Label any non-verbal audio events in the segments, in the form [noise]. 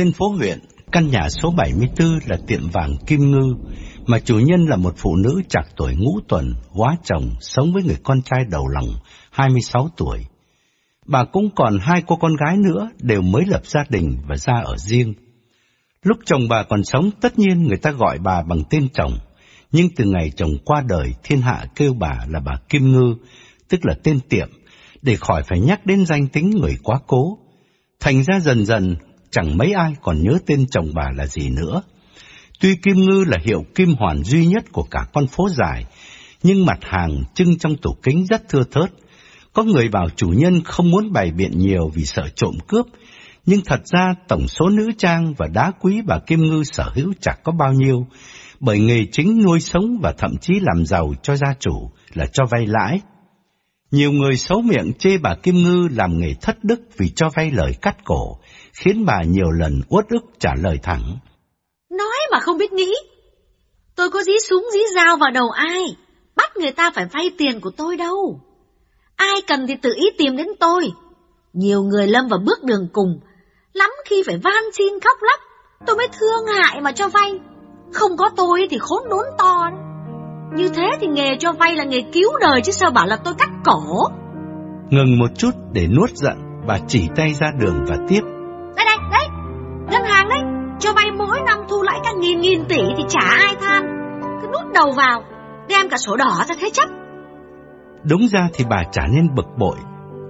Trên phố huyện, căn nhà số 74 là tiệm vàng Kim Ngư, mà chủ nhân là một phụ nữ chạc tuổi ngũ tuần, quá chồng, sống với người con trai đầu lòng, 26 tuổi. Bà cũng còn hai cô con gái nữa, đều mới lập gia đình và ra ở riêng. Lúc chồng bà còn sống, tất nhiên người ta gọi bà bằng tên chồng, nhưng từ ngày chồng qua đời, thiên hạ kêu bà là bà Kim Ngư, tức là tên tiệm, để khỏi phải nhắc đến danh tính người quá cố. Thành ra dần dần, chẳng mấy ai còn nhớ tên chồng bà là gì nữa. Tuy Kim Ngư là hiệu kim hoàn duy nhất của cả con phố dài, nhưng mặt hàng trưng trong tủ kính rất thưa thớt. Có người bảo chủ nhân không muốn bày biện nhiều vì sợ trộm cướp, nhưng thật ra tổng số nữ trang và đá quý bà Kim Ngư sở hữu chẳng có bao nhiêu, bởi nghề chính nuôi sống và thậm chí làm giàu cho gia chủ là cho vay lãi. Nhiều người xấu miệng chê bà Kim Ngư làm nghề thất đức vì cho vay lời cắt cổ, khiến bà nhiều lần uất ức trả lời thẳng. Nói mà không biết nghĩ. Tôi có dí súng dí dao vào đầu ai, bắt người ta phải vay tiền của tôi đâu. Ai cần thì tự ý tìm đến tôi. Nhiều người lâm vào bước đường cùng, lắm khi phải van xin khóc lóc, tôi mới thương hại mà cho vay. Không có tôi thì khốn đốn to đấy. Như thế thì nghề cho vay là nghề cứu đời chứ sao bảo là tôi cắt cổ. Ngừng một chút để nuốt giận, bà chỉ tay ra đường và tiếp cho vay mỗi năm thu lãi cả nghìn nghìn tỷ thì chả ai than? Cứ nút đầu vào, đem cả sổ đỏ ra thế chấp. Đúng ra thì bà chả nên bực bội,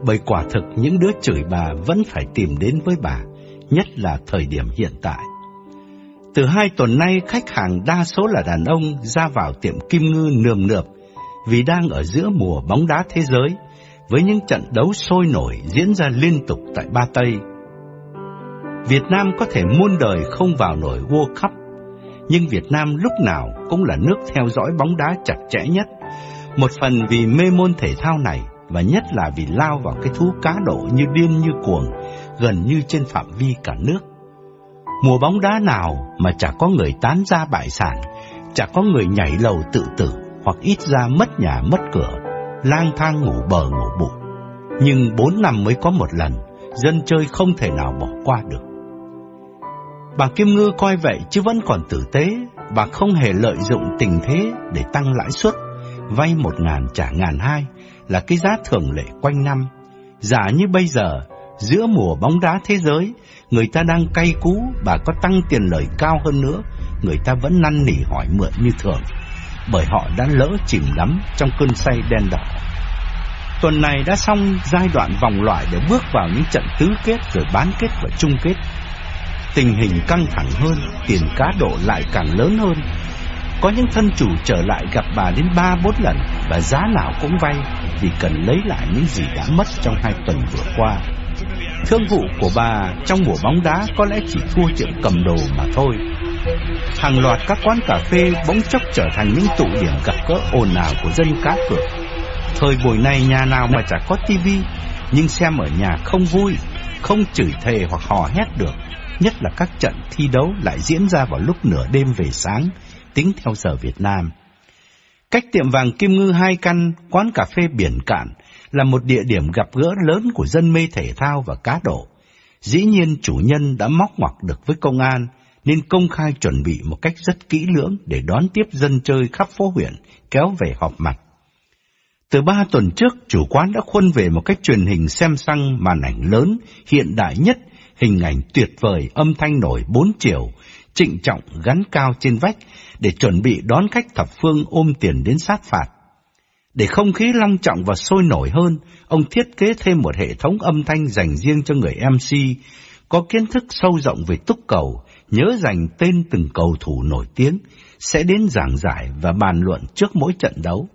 bởi quả thực những đứa chửi bà vẫn phải tìm đến với bà, nhất là thời điểm hiện tại. Từ hai tuần nay, khách hàng đa số là đàn ông ra vào tiệm Kim Ngư nườm nượp vì đang ở giữa mùa bóng đá thế giới với những trận đấu sôi nổi diễn ra liên tục tại Ba Tây. Việt Nam có thể muôn đời không vào nổi World Cup, nhưng Việt Nam lúc nào cũng là nước theo dõi bóng đá chặt chẽ nhất, một phần vì mê môn thể thao này và nhất là vì lao vào cái thú cá độ như điên như cuồng, gần như trên phạm vi cả nước. Mùa bóng đá nào mà chả có người tán ra bại sản, chả có người nhảy lầu tự tử hoặc ít ra mất nhà mất cửa, lang thang ngủ bờ ngủ bụi. Nhưng bốn năm mới có một lần, dân chơi không thể nào bỏ qua được. Bà Kim Ngư coi vậy chứ vẫn còn tử tế, bà không hề lợi dụng tình thế để tăng lãi suất, vay một ngàn trả ngàn hai là cái giá thường lệ quanh năm. Giả như bây giờ, giữa mùa bóng đá thế giới, người ta đang cay cú, bà có tăng tiền lời cao hơn nữa, người ta vẫn năn nỉ hỏi mượn như thường, bởi họ đã lỡ chìm đắm trong cơn say đen đỏ. Tuần này đã xong giai đoạn vòng loại để bước vào những trận tứ kết rồi bán kết và chung kết. Tình hình căng thẳng hơn, tiền cá độ lại càng lớn hơn. Có những thân chủ trở lại gặp bà đến ba bốn lần và giá nào cũng vay vì cần lấy lại những gì đã mất trong hai tuần vừa qua. Thương vụ của bà trong mùa bóng đá có lẽ chỉ thua tiệm cầm đồ mà thôi. Hàng loạt các quán cà phê bỗng chốc trở thành những tụ điểm gặp gỡ ồn ào của dân cá cược. Thời buổi này nhà nào mà chả có tivi, nhưng xem ở nhà không vui, không chửi thề hoặc hò hét được. Nhất là các trận thi đấu lại diễn ra vào lúc nửa đêm về sáng, tính theo giờ Việt Nam. Cách tiệm vàng Kim Ngư hai căn, quán cà phê biển cạn, là một địa điểm gặp gỡ lớn của dân mê thể thao và cá độ. Dĩ nhiên chủ nhân đã móc ngoặc được với công an, nên công khai chuẩn bị một cách rất kỹ lưỡng để đón tiếp dân chơi khắp phố huyện kéo về họp mặt. Từ ba tuần trước, chủ quán đã khuân về một cách truyền hình xem xăng màn ảnh lớn, hiện đại nhất, hình ảnh tuyệt vời, âm thanh nổi bốn chiều, trịnh trọng gắn cao trên vách để chuẩn bị đón khách thập phương ôm tiền đến sát phạt. Để không khí long trọng và sôi nổi hơn, ông thiết kế thêm một hệ thống âm thanh dành riêng cho người MC, có kiến thức sâu rộng về túc cầu, nhớ dành tên từng cầu thủ nổi tiếng, sẽ đến giảng giải và bàn luận trước mỗi trận đấu.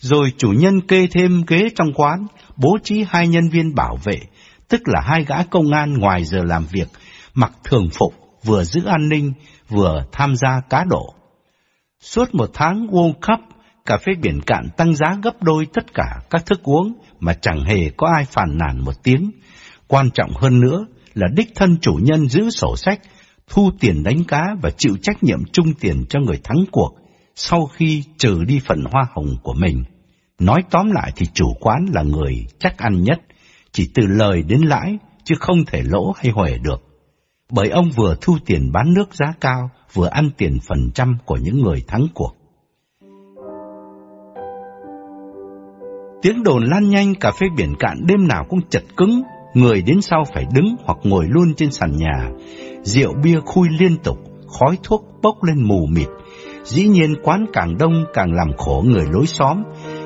Rồi chủ nhân kê thêm ghế trong quán, bố trí hai nhân viên bảo vệ, tức là hai gã công an ngoài giờ làm việc, mặc thường phục, vừa giữ an ninh, vừa tham gia cá độ. Suốt một tháng World Cup, cà phê biển cạn tăng giá gấp đôi tất cả các thức uống mà chẳng hề có ai phản nản một tiếng. Quan trọng hơn nữa là đích thân chủ nhân giữ sổ sách, thu tiền đánh cá và chịu trách nhiệm chung tiền cho người thắng cuộc sau khi trừ đi phần hoa hồng của mình. Nói tóm lại thì chủ quán là người chắc ăn nhất, chỉ từ lời đến lãi chứ không thể lỗ hay huề được. Bởi ông vừa thu tiền bán nước giá cao, vừa ăn tiền phần trăm của những người thắng cuộc. Tiếng đồn lan nhanh cà phê biển cạn đêm nào cũng chật cứng, người đến sau phải đứng hoặc ngồi luôn trên sàn nhà. Rượu bia khui liên tục, khói thuốc bốc lên mù mịt. Dĩ nhiên quán càng đông càng làm khổ người lối xóm,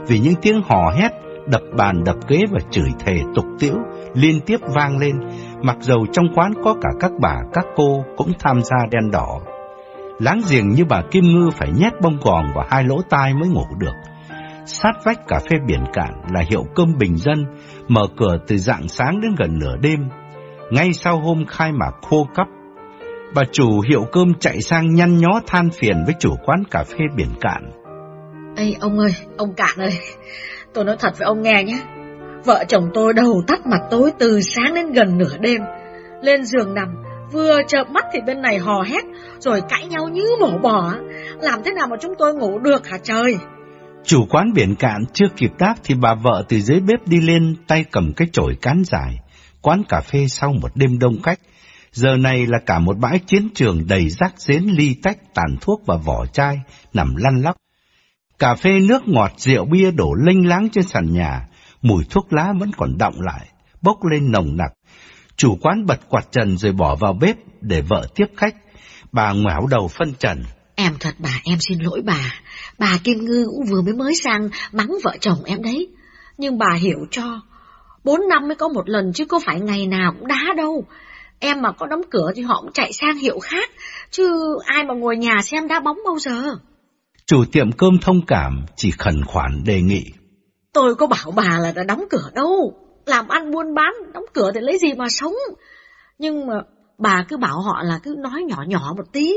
vì những tiếng hò hét, đập bàn đập ghế và chửi thề tục tiễu liên tiếp vang lên, mặc dầu trong quán có cả các bà, các cô cũng tham gia đen đỏ. Láng giềng như bà Kim Ngư phải nhét bông gòn vào hai lỗ tai mới ngủ được. Sát vách cà phê biển cạn là hiệu cơm bình dân, mở cửa từ dạng sáng đến gần nửa đêm. Ngay sau hôm khai mạc khô cấp, bà chủ hiệu cơm chạy sang nhăn nhó than phiền với chủ quán cà phê biển cạn. Ê ông ơi, ông Cạn ơi, tôi nói thật với ông nghe nhé. Vợ chồng tôi đầu tắt mặt tối từ sáng đến gần nửa đêm. Lên giường nằm, vừa chợp mắt thì bên này hò hét, rồi cãi nhau như mổ bò. Làm thế nào mà chúng tôi ngủ được hả trời? Chủ quán biển cạn chưa kịp đáp thì bà vợ từ dưới bếp đi lên tay cầm cái chổi cán dài. Quán cà phê sau một đêm đông khách. Giờ này là cả một bãi chiến trường đầy rác rến ly tách tàn thuốc và vỏ chai nằm lăn lóc. Cà phê nước ngọt rượu bia đổ lênh láng trên sàn nhà, mùi thuốc lá vẫn còn đọng lại, bốc lên nồng nặc. Chủ quán bật quạt trần rồi bỏ vào bếp để vợ tiếp khách. Bà ngoảo đầu phân trần. Em thật bà, em xin lỗi bà. Bà Kim Ngư cũng vừa mới mới sang mắng vợ chồng em đấy. Nhưng bà hiểu cho. Bốn năm mới có một lần chứ có phải ngày nào cũng đá đâu. Em mà có đóng cửa thì họ cũng chạy sang hiệu khác. Chứ ai mà ngồi nhà xem đá bóng bao giờ. Chủ tiệm cơm thông cảm chỉ khẩn khoản đề nghị. Tôi có bảo bà là đã đóng cửa đâu. Làm ăn buôn bán, đóng cửa thì lấy gì mà sống. Nhưng mà bà cứ bảo họ là cứ nói nhỏ nhỏ một tí.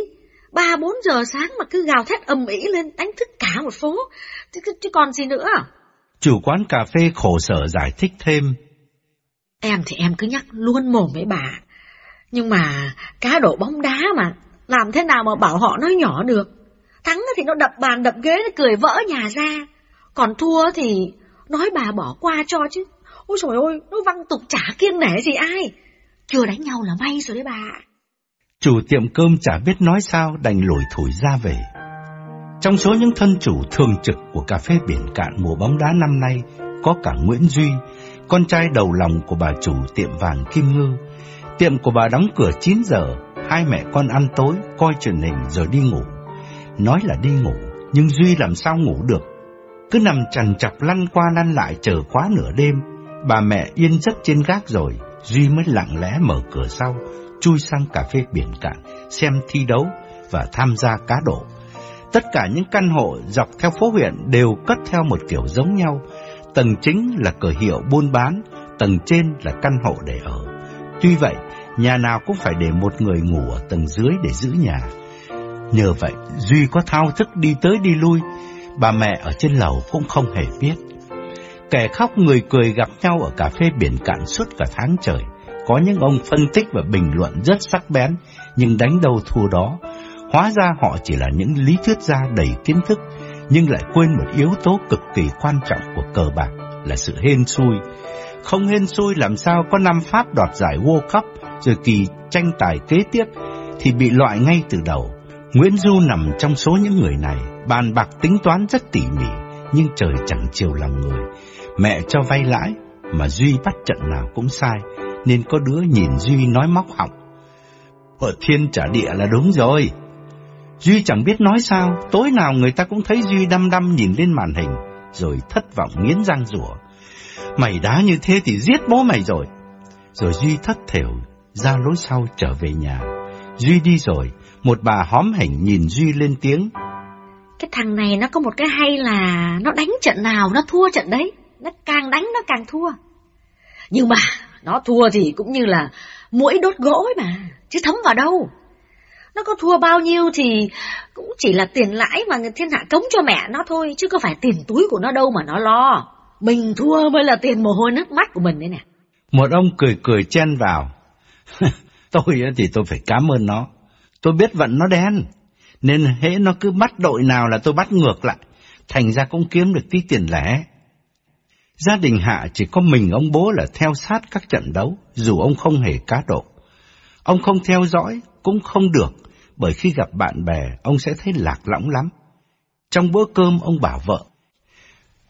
Ba bốn giờ sáng mà cứ gào thét ầm ĩ lên đánh thức cả một phố. Chứ, chứ còn gì nữa. Chủ quán cà phê khổ sở giải thích thêm. Em thì em cứ nhắc luôn mồm với bà. Nhưng mà cá độ bóng đá mà, làm thế nào mà bảo họ nói nhỏ được. Thắng thì nó đập bàn đập ghế nó cười vỡ nhà ra. Còn thua thì nói bà bỏ qua cho chứ. Ôi trời ơi, nó văng tục chả kiêng nể gì ai. Chưa đánh nhau là may rồi đấy bà. Chủ tiệm cơm chả biết nói sao đành lủi thủi ra về. Trong số những thân chủ thường trực của cà phê biển cạn mùa bóng đá năm nay có cả Nguyễn Duy, con trai đầu lòng của bà chủ tiệm vàng Kim Ngư. Tiệm của bà đóng cửa 9 giờ, hai mẹ con ăn tối, coi truyền hình rồi đi ngủ. Nói là đi ngủ, nhưng Duy làm sao ngủ được. Cứ nằm trằn chọc lăn qua lăn lại chờ quá nửa đêm, bà mẹ yên giấc trên gác rồi, Duy mới lặng lẽ mở cửa sau, chui sang cà phê biển cạn, xem thi đấu và tham gia cá độ. Tất cả những căn hộ dọc theo phố huyện đều cất theo một kiểu giống nhau. Tầng chính là cửa hiệu buôn bán, tầng trên là căn hộ để ở. Tuy vậy, nhà nào cũng phải để một người ngủ ở tầng dưới để giữ nhà. Nhờ vậy, Duy có thao thức đi tới đi lui, bà mẹ ở trên lầu cũng không hề biết. Kẻ khóc người cười gặp nhau ở cà phê biển cạn suốt cả tháng trời. Có những ông phân tích và bình luận rất sắc bén, nhưng đánh đâu thua đó. Hóa ra họ chỉ là những lý thuyết gia đầy kiến thức, nhưng lại quên một yếu tố cực kỳ quan trọng của cờ bạc là sự hên xui. Không hên xui làm sao có năm Pháp đoạt giải World Cup rồi kỳ tranh tài kế tiếp thì bị loại ngay từ đầu. Nguyễn Du nằm trong số những người này, bàn bạc tính toán rất tỉ mỉ, nhưng trời chẳng chiều lòng người. Mẹ cho vay lãi, mà Duy bắt trận nào cũng sai, nên có đứa nhìn Duy nói móc họng. Ở thiên trả địa là đúng rồi. Duy chẳng biết nói sao, tối nào người ta cũng thấy Duy đăm đăm nhìn lên màn hình, rồi thất vọng nghiến răng rủa. Mày đá như thế thì giết bố mày rồi. Rồi Duy thất thểu, ra lối sau trở về nhà. Duy đi rồi, một bà hóm hỉnh nhìn Duy lên tiếng. Cái thằng này nó có một cái hay là nó đánh trận nào nó thua trận đấy. Nó càng đánh nó càng thua. Nhưng mà nó thua thì cũng như là mũi đốt gỗ ấy mà, chứ thấm vào đâu. Nó có thua bao nhiêu thì cũng chỉ là tiền lãi mà thiên hạ cống cho mẹ nó thôi, chứ có phải tiền túi của nó đâu mà nó lo. Mình thua mới là tiền mồ hôi nước mắt của mình đấy nè. Một ông cười cười chen vào. [laughs] tôi thì tôi phải cảm ơn nó. Tôi biết vận nó đen, nên hễ nó cứ bắt đội nào là tôi bắt ngược lại, thành ra cũng kiếm được tí tiền lẻ. Gia đình Hạ chỉ có mình ông bố là theo sát các trận đấu, dù ông không hề cá độ. Ông không theo dõi cũng không được, bởi khi gặp bạn bè, ông sẽ thấy lạc lõng lắm. Trong bữa cơm, ông bảo vợ,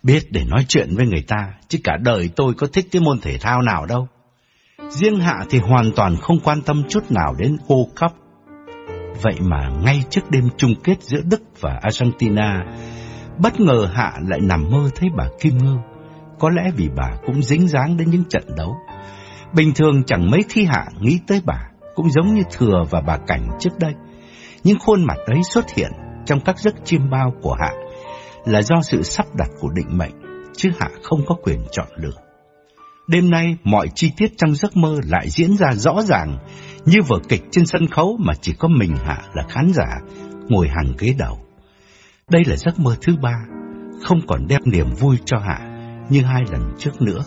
biết để nói chuyện với người ta, chứ cả đời tôi có thích cái môn thể thao nào đâu. Riêng Hạ thì hoàn toàn không quan tâm chút nào đến ô cấp. Vậy mà ngay trước đêm chung kết giữa Đức và Argentina, bất ngờ Hạ lại nằm mơ thấy bà Kim Ngư. Có lẽ vì bà cũng dính dáng đến những trận đấu. Bình thường chẳng mấy khi Hạ nghĩ tới bà, cũng giống như Thừa và bà Cảnh trước đây. Những khuôn mặt ấy xuất hiện trong các giấc chiêm bao của Hạ là do sự sắp đặt của định mệnh, chứ Hạ không có quyền chọn lựa. Đêm nay, mọi chi tiết trong giấc mơ lại diễn ra rõ ràng, như vở kịch trên sân khấu mà chỉ có mình Hạ là khán giả, ngồi hàng ghế đầu. Đây là giấc mơ thứ ba, không còn đem niềm vui cho Hạ như hai lần trước nữa.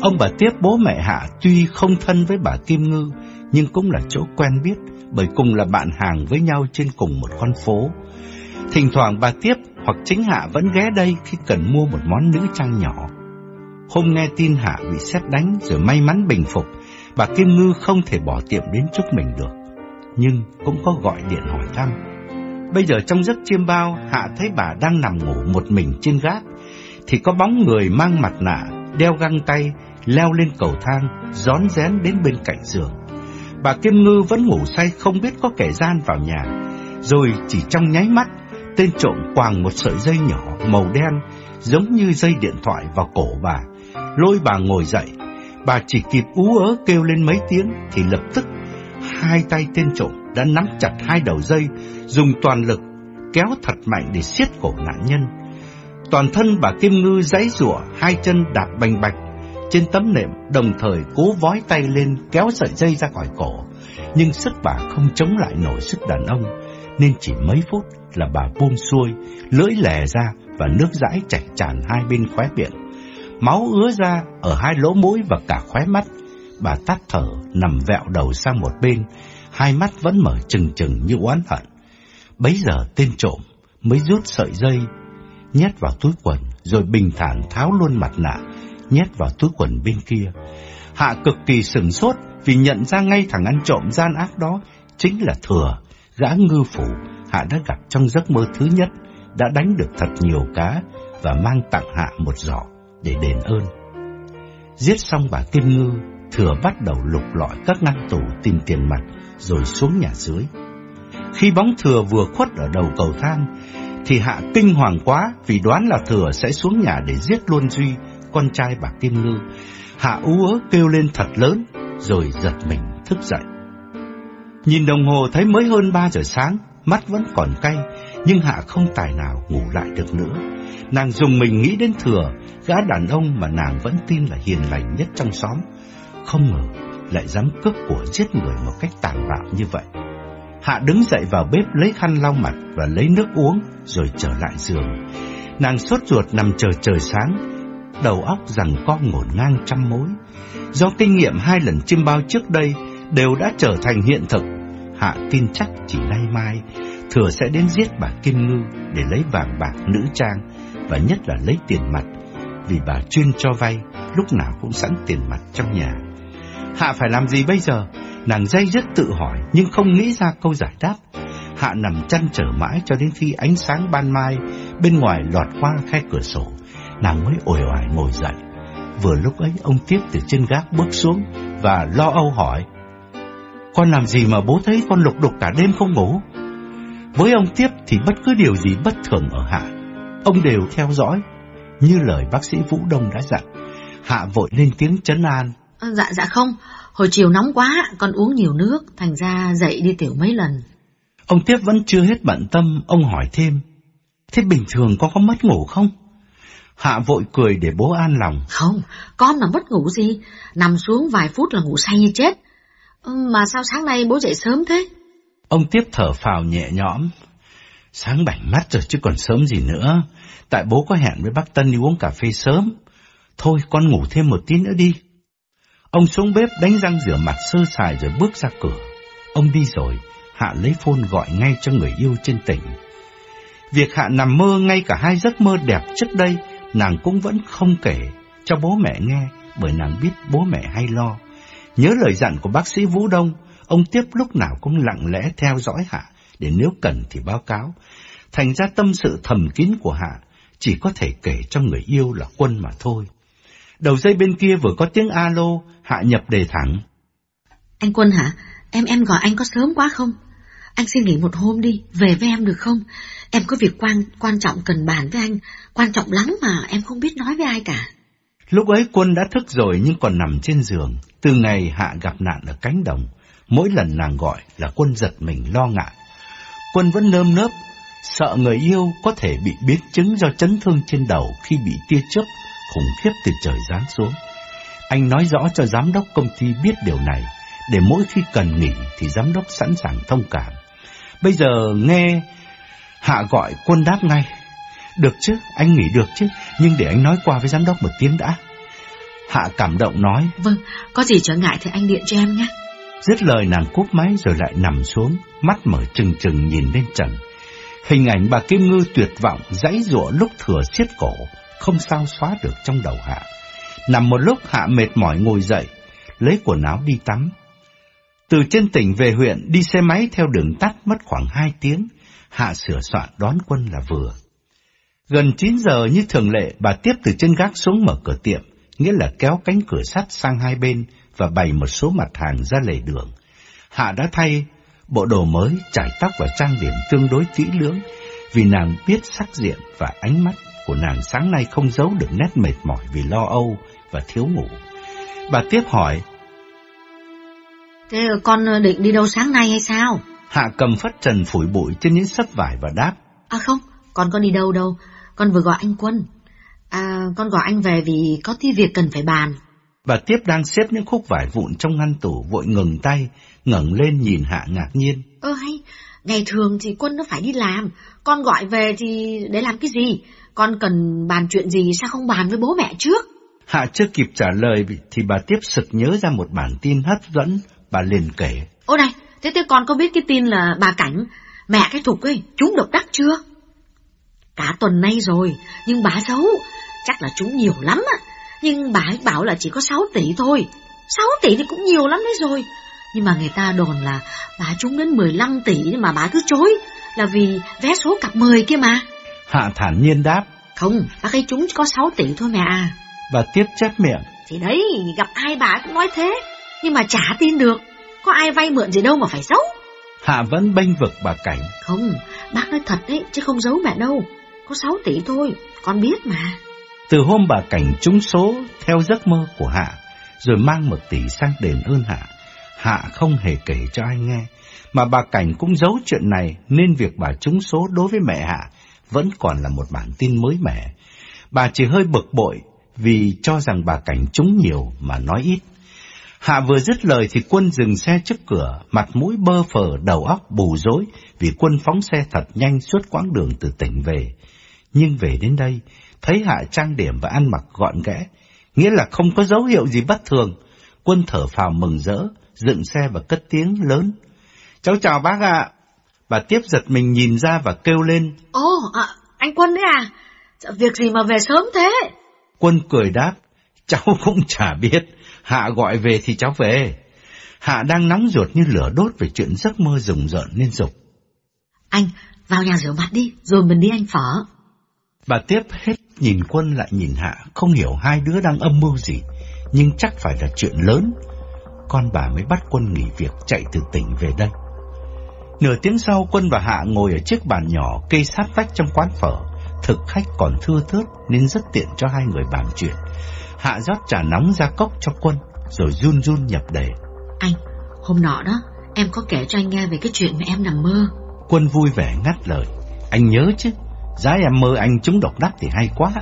Ông bà tiếp bố mẹ Hạ tuy không thân với bà Kim Ngư, nhưng cũng là chỗ quen biết, bởi cùng là bạn hàng với nhau trên cùng một con phố. Thỉnh thoảng bà tiếp hoặc chính Hạ vẫn ghé đây khi cần mua một món nữ trang nhỏ. Hôm nghe tin Hạ bị xét đánh rồi may mắn bình phục, bà Kim Ngư không thể bỏ tiệm đến chúc mình được. Nhưng cũng có gọi điện hỏi thăm. Bây giờ trong giấc chiêm bao, Hạ thấy bà đang nằm ngủ một mình trên gác, thì có bóng người mang mặt nạ, đeo găng tay, leo lên cầu thang, rón rén đến bên cạnh giường. Bà Kim Ngư vẫn ngủ say không biết có kẻ gian vào nhà, rồi chỉ trong nháy mắt, tên trộm quàng một sợi dây nhỏ màu đen giống như dây điện thoại vào cổ bà, lôi bà ngồi dậy. Bà chỉ kịp ú ớ kêu lên mấy tiếng thì lập tức hai tay tên trộm đã nắm chặt hai đầu dây, dùng toàn lực kéo thật mạnh để siết cổ nạn nhân. Toàn thân bà Kim Ngư giãy giụa, hai chân đạp bành bạch trên tấm nệm, đồng thời cố vói tay lên kéo sợi dây ra khỏi cổ. Nhưng sức bà không chống lại nổi sức đàn ông, nên chỉ mấy phút là bà buông xuôi, lưỡi lè ra và nước dãi chảy tràn hai bên khóe miệng. Máu ứa ra ở hai lỗ mũi và cả khóe mắt. Bà tắt thở, nằm vẹo đầu sang một bên, hai mắt vẫn mở trừng trừng như oán hận. Bấy giờ tên trộm mới rút sợi dây, nhét vào túi quần, rồi bình thản tháo luôn mặt nạ, nhét vào túi quần bên kia. Hạ cực kỳ sừng sốt vì nhận ra ngay thằng ăn trộm gian ác đó chính là Thừa, gã ngư phủ Hạ đã gặp trong giấc mơ thứ nhất, đã đánh được thật nhiều cá và mang tặng Hạ một giỏ để đền ơn. Giết xong bà Kim Ngư, Thừa bắt đầu lục lọi các ngăn tủ tìm tiền mặt rồi xuống nhà dưới. Khi bóng Thừa vừa khuất ở đầu cầu thang, thì Hạ kinh hoàng quá vì đoán là Thừa sẽ xuống nhà để giết luôn Duy, con trai bà Kim Ngư. Hạ ú ớ kêu lên thật lớn, rồi giật mình thức dậy. Nhìn đồng hồ thấy mới hơn 3 giờ sáng, mắt vẫn còn cay, nhưng Hạ không tài nào ngủ lại được nữa. Nàng dùng mình nghĩ đến thừa, gã đàn ông mà nàng vẫn tin là hiền lành nhất trong xóm. Không ngờ lại dám cướp của giết người một cách tàn bạo như vậy. Hạ đứng dậy vào bếp lấy khăn lau mặt và lấy nước uống rồi trở lại giường. Nàng sốt ruột nằm chờ trời sáng, đầu óc rằng con ngổn ngang trăm mối. Do kinh nghiệm hai lần chim bao trước đây đều đã trở thành hiện thực, Hạ tin chắc chỉ nay mai Thừa sẽ đến giết bà Kim Ngư để lấy vàng bạc nữ trang và nhất là lấy tiền mặt, vì bà chuyên cho vay, lúc nào cũng sẵn tiền mặt trong nhà. Hạ phải làm gì bây giờ? Nàng dây dứt tự hỏi, nhưng không nghĩ ra câu giải đáp. Hạ nằm chăn trở mãi cho đến khi ánh sáng ban mai bên ngoài lọt qua khe cửa sổ. Nàng mới ồi oải ngồi dậy. Vừa lúc ấy, ông Tiếp từ trên gác bước xuống và lo âu hỏi, Con làm gì mà bố thấy con lục đục cả đêm không ngủ? Với ông Tiếp thì bất cứ điều gì bất thường ở Hạ, ông đều theo dõi, như lời bác sĩ Vũ Đông đã dặn. Hạ vội lên tiếng chấn an. À, dạ dạ không, hồi chiều nóng quá, con uống nhiều nước, thành ra dậy đi tiểu mấy lần. Ông Tiếp vẫn chưa hết bận tâm, ông hỏi thêm. Thế bình thường con có mất ngủ không? Hạ vội cười để bố an lòng. Không, con mà mất ngủ gì, nằm xuống vài phút là ngủ say như chết. Mà sao sáng nay bố dậy sớm thế? Ông tiếp thở phào nhẹ nhõm. Sáng bảnh mắt rồi chứ còn sớm gì nữa. Tại bố có hẹn với bác Tân đi uống cà phê sớm. Thôi con ngủ thêm một tí nữa đi. Ông xuống bếp đánh răng rửa mặt sơ sài rồi bước ra cửa. Ông đi rồi, Hạ lấy phone gọi ngay cho người yêu trên tỉnh. Việc Hạ nằm mơ ngay cả hai giấc mơ đẹp trước đây, nàng cũng vẫn không kể cho bố mẹ nghe, bởi nàng biết bố mẹ hay lo. Nhớ lời dặn của bác sĩ Vũ Đông, ông Tiếp lúc nào cũng lặng lẽ theo dõi Hạ, để nếu cần thì báo cáo. Thành ra tâm sự thầm kín của Hạ chỉ có thể kể cho người yêu là Quân mà thôi. Đầu dây bên kia vừa có tiếng alo, Hạ nhập đề thẳng. Anh Quân hả? Em em gọi anh có sớm quá không? Anh xin nghỉ một hôm đi, về với em được không? Em có việc quan quan trọng cần bàn với anh, quan trọng lắm mà em không biết nói với ai cả. Lúc ấy Quân đã thức rồi nhưng còn nằm trên giường. Từ ngày Hạ gặp nạn ở cánh đồng, mỗi lần nàng gọi là Quân giật mình lo ngại. Quân vẫn nơm nớp, sợ người yêu có thể bị biến chứng do chấn thương trên đầu khi bị tia chớp khủng khiếp từ trời giáng xuống. Anh nói rõ cho giám đốc công ty biết điều này, để mỗi khi cần nghỉ thì giám đốc sẵn sàng thông cảm. Bây giờ nghe Hạ gọi quân đáp ngay. Được chứ, anh nghỉ được chứ, nhưng để anh nói qua với giám đốc một tiếng đã. Hạ cảm động nói. Vâng, có gì trở ngại thì anh điện cho em nhé. Dứt lời nàng cúp máy rồi lại nằm xuống, mắt mở trừng trừng nhìn lên trần. Hình ảnh bà Kim Ngư tuyệt vọng, dãy rụa lúc thừa xiết cổ, không sao xóa được trong đầu Hạ. Nằm một lúc Hạ mệt mỏi ngồi dậy, lấy quần áo đi tắm. Từ trên tỉnh về huyện, đi xe máy theo đường tắt mất khoảng hai tiếng, Hạ sửa soạn đón quân là vừa. Gần 9 giờ như thường lệ, bà tiếp từ trên gác xuống mở cửa tiệm, nghĩa là kéo cánh cửa sắt sang hai bên và bày một số mặt hàng ra lề đường. Hạ đã thay bộ đồ mới, trải tóc và trang điểm tương đối kỹ lưỡng, vì nàng biết sắc diện và ánh mắt của nàng sáng nay không giấu được nét mệt mỏi vì lo âu và thiếu ngủ. Bà tiếp hỏi. Thế con định đi đâu sáng nay hay sao? Hạ cầm phất trần phủi bụi trên những sấp vải và đáp. À không, con có đi đâu đâu, con vừa gọi anh Quân. À, con gọi anh về vì có tí việc cần phải bàn. Bà tiếp đang xếp những khúc vải vụn trong ngăn tủ vội ngừng tay, ngẩng lên nhìn Hạ ngạc nhiên. Ơ hay, ngày thường thì Quân nó phải đi làm, con gọi về thì để làm cái gì? Con cần bàn chuyện gì sao không bàn với bố mẹ trước? Hạ chưa kịp trả lời thì bà tiếp sực nhớ ra một bản tin hấp dẫn, bà liền kể. Ô này, thế thế con có biết cái tin là bà Cảnh, mẹ cái Thục ấy, chúng độc đắc chưa? Cả tuần nay rồi, nhưng bà xấu, chắc là chúng nhiều lắm á. Nhưng bà ấy bảo là chỉ có 6 tỷ thôi. 6 tỷ thì cũng nhiều lắm đấy rồi. Nhưng mà người ta đồn là bà trúng đến 15 tỷ nhưng mà bà cứ chối. Là vì vé số cặp 10 kia mà. Hạ thản nhiên đáp. Không, bác ấy trúng chỉ có 6 tỷ thôi mẹ à. Bà tiếp chép miệng. Thì đấy, gặp ai bà cũng nói thế. Nhưng mà chả tin được. Có ai vay mượn gì đâu mà phải xấu. Hạ vẫn bênh vực bà Cảnh. Không, bác nói thật đấy, chứ không giấu mẹ đâu. Có 6 tỷ thôi, con biết mà. Từ hôm bà Cảnh trúng số theo giấc mơ của Hạ, rồi mang một tỷ sang đền ơn Hạ, Hạ không hề kể cho ai nghe, mà bà Cảnh cũng giấu chuyện này nên việc bà trúng số đối với mẹ Hạ vẫn còn là một bản tin mới mẻ. Bà chỉ hơi bực bội vì cho rằng bà Cảnh trúng nhiều mà nói ít. Hạ vừa dứt lời thì quân dừng xe trước cửa, mặt mũi bơ phờ, đầu óc bù rối vì quân phóng xe thật nhanh suốt quãng đường từ tỉnh về. Nhưng về đến đây, thấy Hạ trang điểm và ăn mặc gọn ghẽ, nghĩa là không có dấu hiệu gì bất thường. Quân thở phào mừng rỡ, dựng xe và cất tiếng lớn. Cháu chào bác ạ. Bà tiếp giật mình nhìn ra và kêu lên. Ồ, à, anh Quân đấy à? Việc gì mà về sớm thế? Quân cười đáp. Cháu cũng chả biết. Hạ gọi về thì cháu về. Hạ đang nóng ruột như lửa đốt về chuyện giấc mơ rùng rợn nên dục. Anh, vào nhà rửa mặt đi, rồi mình đi anh phở. Bà tiếp hết nhìn quân lại nhìn Hạ, không hiểu hai đứa đang âm mưu gì, nhưng chắc phải là chuyện lớn. Con bà mới bắt quân nghỉ việc chạy từ tỉnh về đây. Nửa tiếng sau quân và Hạ ngồi ở chiếc bàn nhỏ cây sát vách trong quán phở. Thực khách còn thưa thớt nên rất tiện cho hai người bàn chuyện. Hạ rót trà nóng ra cốc cho quân, rồi run run nhập đề. Anh, hôm nọ đó, em có kể cho anh nghe về cái chuyện mà em nằm mơ. Quân vui vẻ ngắt lời. Anh nhớ chứ, giá em mơ anh trúng độc đắc thì hay quá.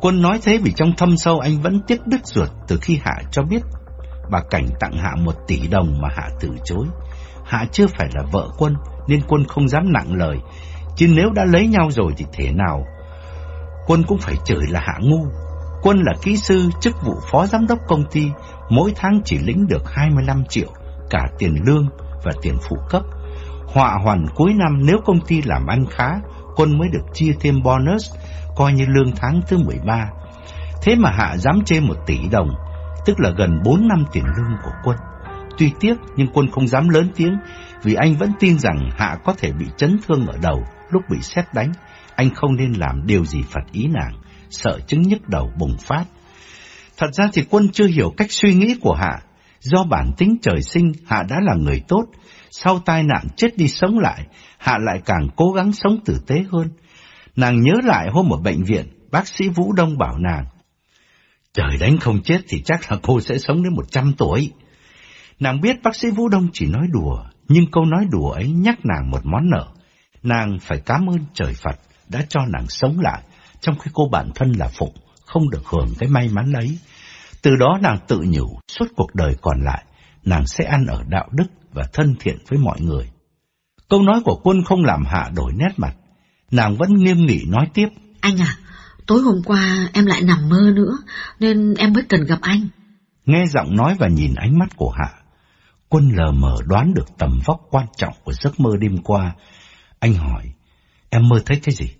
Quân nói thế vì trong thâm sâu anh vẫn tiếc đứt ruột từ khi Hạ cho biết bà Cảnh tặng Hạ một tỷ đồng mà Hạ từ chối. Hạ chưa phải là vợ quân nên quân không dám nặng lời, chứ nếu đã lấy nhau rồi thì thế nào quân cũng phải chửi là Hạ ngu. Quân là kỹ sư, chức vụ phó giám đốc công ty, mỗi tháng chỉ lĩnh được 25 triệu, cả tiền lương và tiền phụ cấp. Họa hoàn cuối năm nếu công ty làm ăn khá, quân mới được chia thêm bonus, coi như lương tháng thứ 13. Thế mà Hạ dám chê một tỷ đồng, tức là gần 4 năm tiền lương của quân. tuy tiếc nhưng quân không dám lớn tiếng vì anh vẫn tin rằng Hạ có thể bị chấn thương ở đầu lúc bị xét đánh. Anh không nên làm điều gì phật ý nàng, sợ chứng nhức đầu bùng phát. Thật ra thì quân chưa hiểu cách suy nghĩ của Hạ. Do bản tính trời sinh, Hạ đã là người tốt. Sau tai nạn chết đi sống lại, Hạ lại càng cố gắng sống tử tế hơn. Nàng nhớ lại hôm ở bệnh viện, bác sĩ Vũ Đông bảo nàng, Trời đánh không chết thì chắc là cô sẽ sống đến một trăm tuổi. Nàng biết bác sĩ Vũ Đông chỉ nói đùa, nhưng câu nói đùa ấy nhắc nàng một món nợ. Nàng phải cảm ơn trời Phật đã cho nàng sống lại, trong khi cô bản thân là Phụng, không được hưởng cái may mắn ấy. Từ đó nàng tự nhủ, suốt cuộc đời còn lại, nàng sẽ ăn ở đạo đức và thân thiện với mọi người. Câu nói của quân không làm hạ đổi nét mặt. Nàng vẫn nghiêm nghị nói tiếp. Anh à, tối hôm qua em lại nằm mơ nữa, nên em mới cần gặp anh. Nghe giọng nói và nhìn ánh mắt của Hạ, quân lờ mờ đoán được tầm vóc quan trọng của giấc mơ đêm qua. Anh hỏi, em mơ thấy cái gì?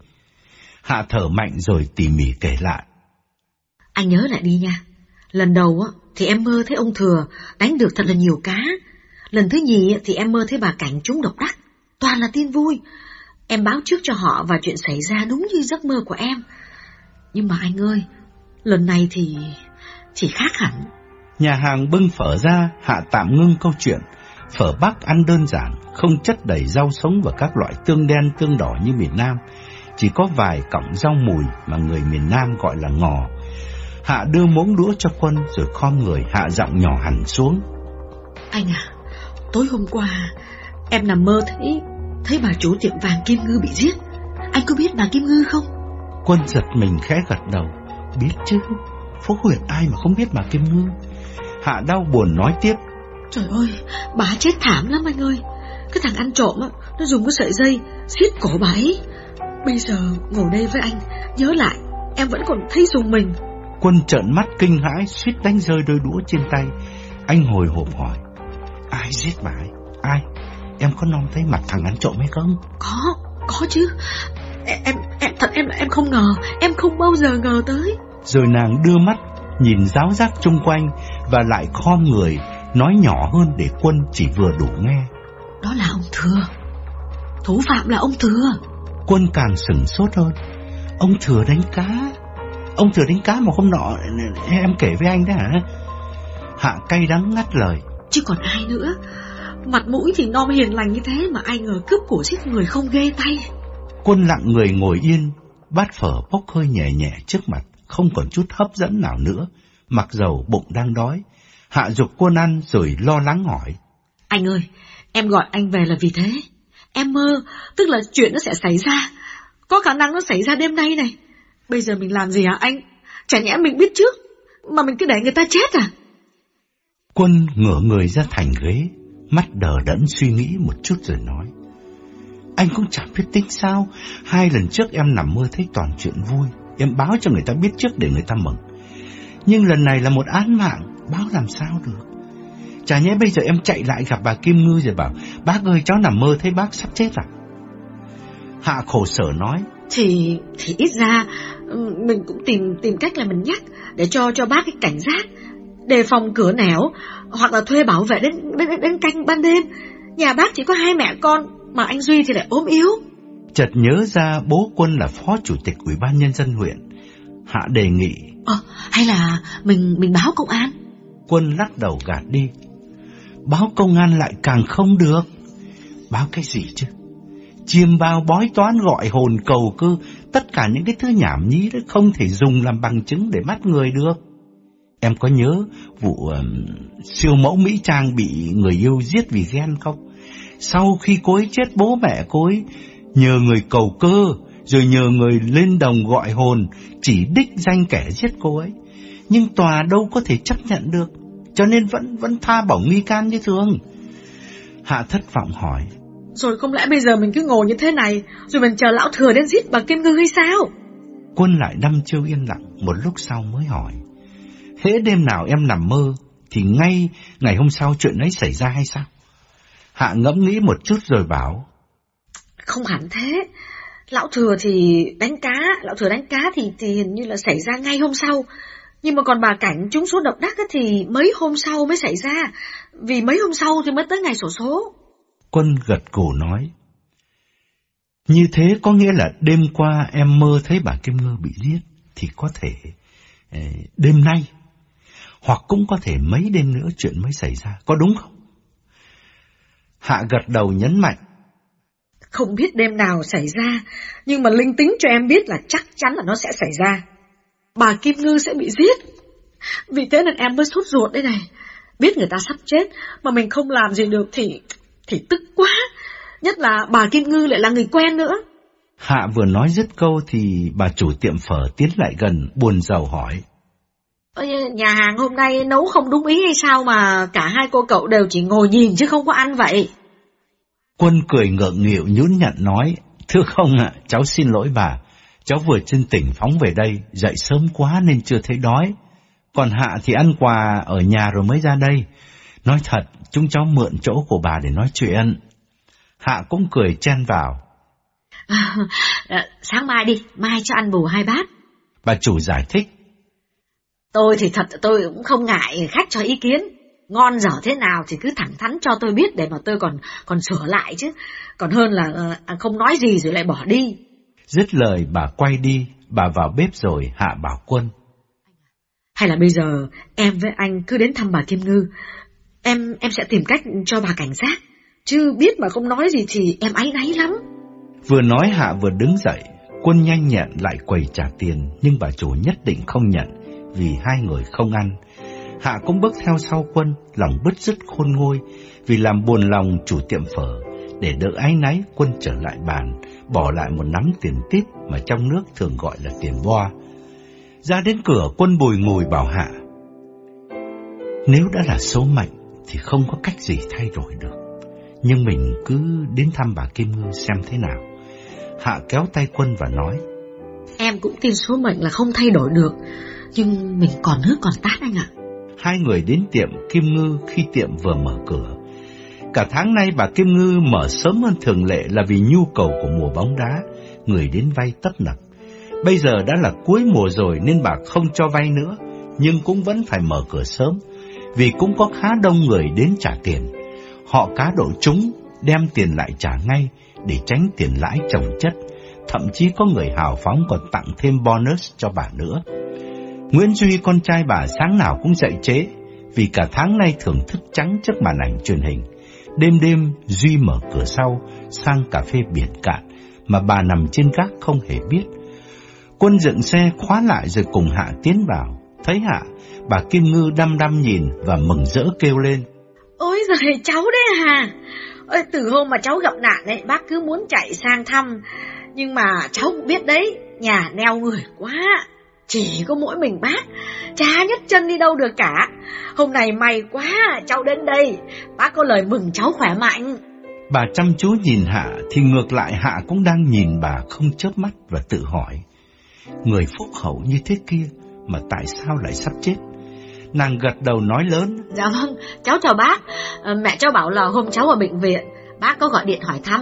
Hạ thở mạnh rồi tỉ mỉ kể lại. Anh nhớ lại đi nha. Lần đầu á thì em mơ thấy ông thừa đánh được thật là nhiều cá. Lần thứ nhì thì em mơ thấy bà cảnh trúng độc đắc. Toàn là tin vui. Em báo trước cho họ và chuyện xảy ra đúng như giấc mơ của em. Nhưng mà anh ơi, lần này thì... thì khác hẳn. Nhà hàng bưng phở ra, Hạ tạm ngưng câu chuyện. Phở Bắc ăn đơn giản, không chất đầy rau sống và các loại tương đen tương đỏ như miền Nam. Chỉ có vài cọng rau mùi mà người miền Nam gọi là ngò. Hạ đưa muỗng đũa cho quân rồi khom người hạ giọng nhỏ hẳn xuống. Anh à, tối hôm qua em nằm mơ thấy thấy bà chủ tiệm vàng Kim Ngư bị giết. Anh có biết bà Kim Ngư không? Quân giật mình khẽ gật đầu. Biết chứ, phố huyện ai mà không biết bà Kim Ngư. Hạ đau buồn nói tiếp. Trời ơi, bà chết thảm lắm anh ơi. Cái thằng ăn trộm á, nó dùng cái sợi dây xiết cổ bà ấy. Bây giờ ngồi đây với anh, nhớ lại, em vẫn còn thấy dùng mình. Quân trợn mắt kinh hãi, suýt đánh rơi đôi đũa trên tay. Anh hồi hộp hỏi, ai giết bà ấy? Ai? Em có nom thấy mặt thằng ăn trộm hay không? Có, có chứ. Em, em thật em em không ngờ, em không bao giờ ngờ tới. Rồi nàng đưa mắt nhìn giáo giác chung quanh và lại khom người nói nhỏ hơn để quân chỉ vừa đủ nghe. Đó là ông Thừa. Thủ phạm là ông Thừa. Quân càng sửng sốt hơn. Ông Thừa đánh cá. Ông Thừa đánh cá mà hôm nọ em kể với anh đấy hả? Hạ cay đắng ngắt lời. Chứ còn ai nữa. Mặt mũi thì non hiền lành như thế mà ai ngờ cướp của giết người không ghê tay. Quân lặng người ngồi yên, bát phở bốc hơi nhẹ nhẹ trước mặt, không còn chút hấp dẫn nào nữa, mặc dầu bụng đang đói. Hạ dục quân ăn rồi lo lắng hỏi. Anh ơi, em gọi anh về là vì thế. Em mơ, tức là chuyện nó sẽ xảy ra. Có khả năng nó xảy ra đêm nay này. Bây giờ mình làm gì hả anh? Chả nhẽ mình biết trước, mà mình cứ để người ta chết à? Quân ngửa người ra thành ghế, mắt đờ đẫn suy nghĩ một chút rồi nói. Anh cũng chẳng biết tính sao, hai lần trước em nằm mơ thấy toàn chuyện vui, em báo cho người ta biết trước để người ta mừng. Nhưng lần này là một án mạng, báo làm sao được? Chả nhẽ bây giờ em chạy lại gặp bà Kim Ngư rồi bảo, bác ơi cháu nằm mơ thấy bác sắp chết à? Hạ khổ sở nói, thì thì ít ra mình cũng tìm tìm cách là mình nhắc để cho cho bác cái cảnh giác đề phòng cửa nẻo hoặc là thuê bảo vệ đến đến đến canh ban đêm. Nhà bác chỉ có hai mẹ con mà anh duy thì lại ốm yếu. Chợt nhớ ra bố quân là phó chủ tịch ủy ban nhân dân huyện. Hạ đề nghị. Ờ hay là mình mình báo công an? Quân lắc đầu gạt đi. Báo công an lại càng không được. Báo cái gì chứ chiêm bao bói toán gọi hồn cầu cơ, tất cả những cái thứ nhảm nhí đó không thể dùng làm bằng chứng để bắt người được. Em có nhớ vụ uh, siêu mẫu Mỹ Trang bị người yêu giết vì ghen không? Sau khi cô ấy chết bố mẹ cô ấy, nhờ người cầu cơ, rồi nhờ người lên đồng gọi hồn, chỉ đích danh kẻ giết cô ấy. Nhưng tòa đâu có thể chấp nhận được, cho nên vẫn vẫn tha bổng nghi can như thường. Hạ thất vọng hỏi, rồi không lẽ bây giờ mình cứ ngồi như thế này, rồi mình chờ lão thừa đến giết bà Kim Ngư hay sao? Quân lại đâm chiêu yên lặng, một lúc sau mới hỏi. Hễ đêm nào em nằm mơ, thì ngay ngày hôm sau chuyện ấy xảy ra hay sao? Hạ ngẫm nghĩ một chút rồi bảo. Không hẳn thế. Lão thừa thì đánh cá, lão thừa đánh cá thì thì hình như là xảy ra ngay hôm sau. Nhưng mà còn bà Cảnh trúng số độc đắc thì mấy hôm sau mới xảy ra. Vì mấy hôm sau thì mới tới ngày sổ số. Quân gật cổ nói. Như thế có nghĩa là đêm qua em mơ thấy bà Kim Ngư bị giết thì có thể ờ, đêm nay hoặc cũng có thể mấy đêm nữa chuyện mới xảy ra, có đúng không? Hạ gật đầu nhấn mạnh. Không biết đêm nào xảy ra, nhưng mà linh tính cho em biết là chắc chắn là nó sẽ xảy ra. Bà Kim Ngư sẽ bị giết. Vì thế nên em mới sốt ruột đây này. Biết người ta sắp chết, mà mình không làm gì được thì thì tức quá. Nhất là bà Kim Ngư lại là người quen nữa. Hạ vừa nói dứt câu thì bà chủ tiệm phở tiến lại gần, buồn rầu hỏi. Nhà hàng hôm nay nấu không đúng ý hay sao mà cả hai cô cậu đều chỉ ngồi nhìn chứ không có ăn vậy? Quân cười ngượng nghịu nhún nhặn nói, thưa không ạ, cháu xin lỗi bà, cháu vừa trên tỉnh phóng về đây, dậy sớm quá nên chưa thấy đói. Còn Hạ thì ăn quà ở nhà rồi mới ra đây. Nói thật, chúng cháu mượn chỗ của bà để nói chuyện. Hạ cũng cười chen vào. À, sáng mai đi, mai cho ăn bù hai bát. Bà chủ giải thích. Tôi thì thật tôi cũng không ngại khách cho ý kiến. Ngon dở thế nào thì cứ thẳng thắn cho tôi biết để mà tôi còn còn sửa lại chứ. Còn hơn là uh, không nói gì rồi lại bỏ đi. Dứt lời bà quay đi, bà vào bếp rồi hạ bảo quân. Hay là bây giờ em với anh cứ đến thăm bà Kim Ngư. Em em sẽ tìm cách cho bà cảnh giác. Chứ biết mà không nói gì thì em áy náy lắm. Vừa nói Hạ vừa đứng dậy, quân nhanh nhẹn lại quầy trả tiền, nhưng bà chủ nhất định không nhận, vì hai người không ăn. Hạ cũng bước theo sau quân, lòng bứt rứt khôn ngôi, vì làm buồn lòng chủ tiệm phở. Để đỡ áy náy, quân trở lại bàn, bỏ lại một nắm tiền tít mà trong nước thường gọi là tiền boa. Ra đến cửa quân bùi ngồi bảo Hạ. Nếu đã là số mệnh thì không có cách gì thay đổi được. Nhưng mình cứ đến thăm bà Kim Ngư xem thế nào. Hạ kéo tay quân và nói. Em cũng tin số mệnh là không thay đổi được, nhưng mình còn nước còn tát anh ạ. Hai người đến tiệm Kim Ngư khi tiệm vừa mở cửa. Cả tháng nay bà Kim Ngư mở sớm hơn thường lệ là vì nhu cầu của mùa bóng đá, người đến vay tấp nập. Bây giờ đã là cuối mùa rồi nên bà không cho vay nữa, nhưng cũng vẫn phải mở cửa sớm, vì cũng có khá đông người đến trả tiền. Họ cá độ chúng đem tiền lại trả ngay để tránh tiền lãi chồng chất. Thậm chí có người hào phóng còn tặng thêm bonus cho bà nữa. Nguyễn Duy con trai bà sáng nào cũng dậy chế, vì cả tháng nay thưởng thức trắng trước màn ảnh truyền hình. Đêm đêm Duy mở cửa sau sang cà phê biển cạn mà bà nằm trên gác không hề biết. Quân dựng xe khóa lại rồi cùng Hạ tiến vào. Thấy Hạ, bà Kim Ngư đăm đăm nhìn và mừng rỡ kêu lên. Ôi giời, cháu đấy à? Ôi, từ hôm mà cháu gặp nạn ấy, bác cứ muốn chạy sang thăm. Nhưng mà cháu cũng biết đấy, nhà neo người quá. Chỉ có mỗi mình bác, cha nhất chân đi đâu được cả. Hôm nay may quá, cháu đến đây. Bác có lời mừng cháu khỏe mạnh. Bà chăm chú nhìn Hạ thì ngược lại Hạ cũng đang nhìn bà không chớp mắt và tự hỏi. Người phúc hậu như thế kia mà tại sao lại sắp chết? Nàng gật đầu nói lớn. Dạ vâng, cháu chào bác. À, mẹ cháu bảo là hôm cháu ở bệnh viện, bác có gọi điện hỏi thăm.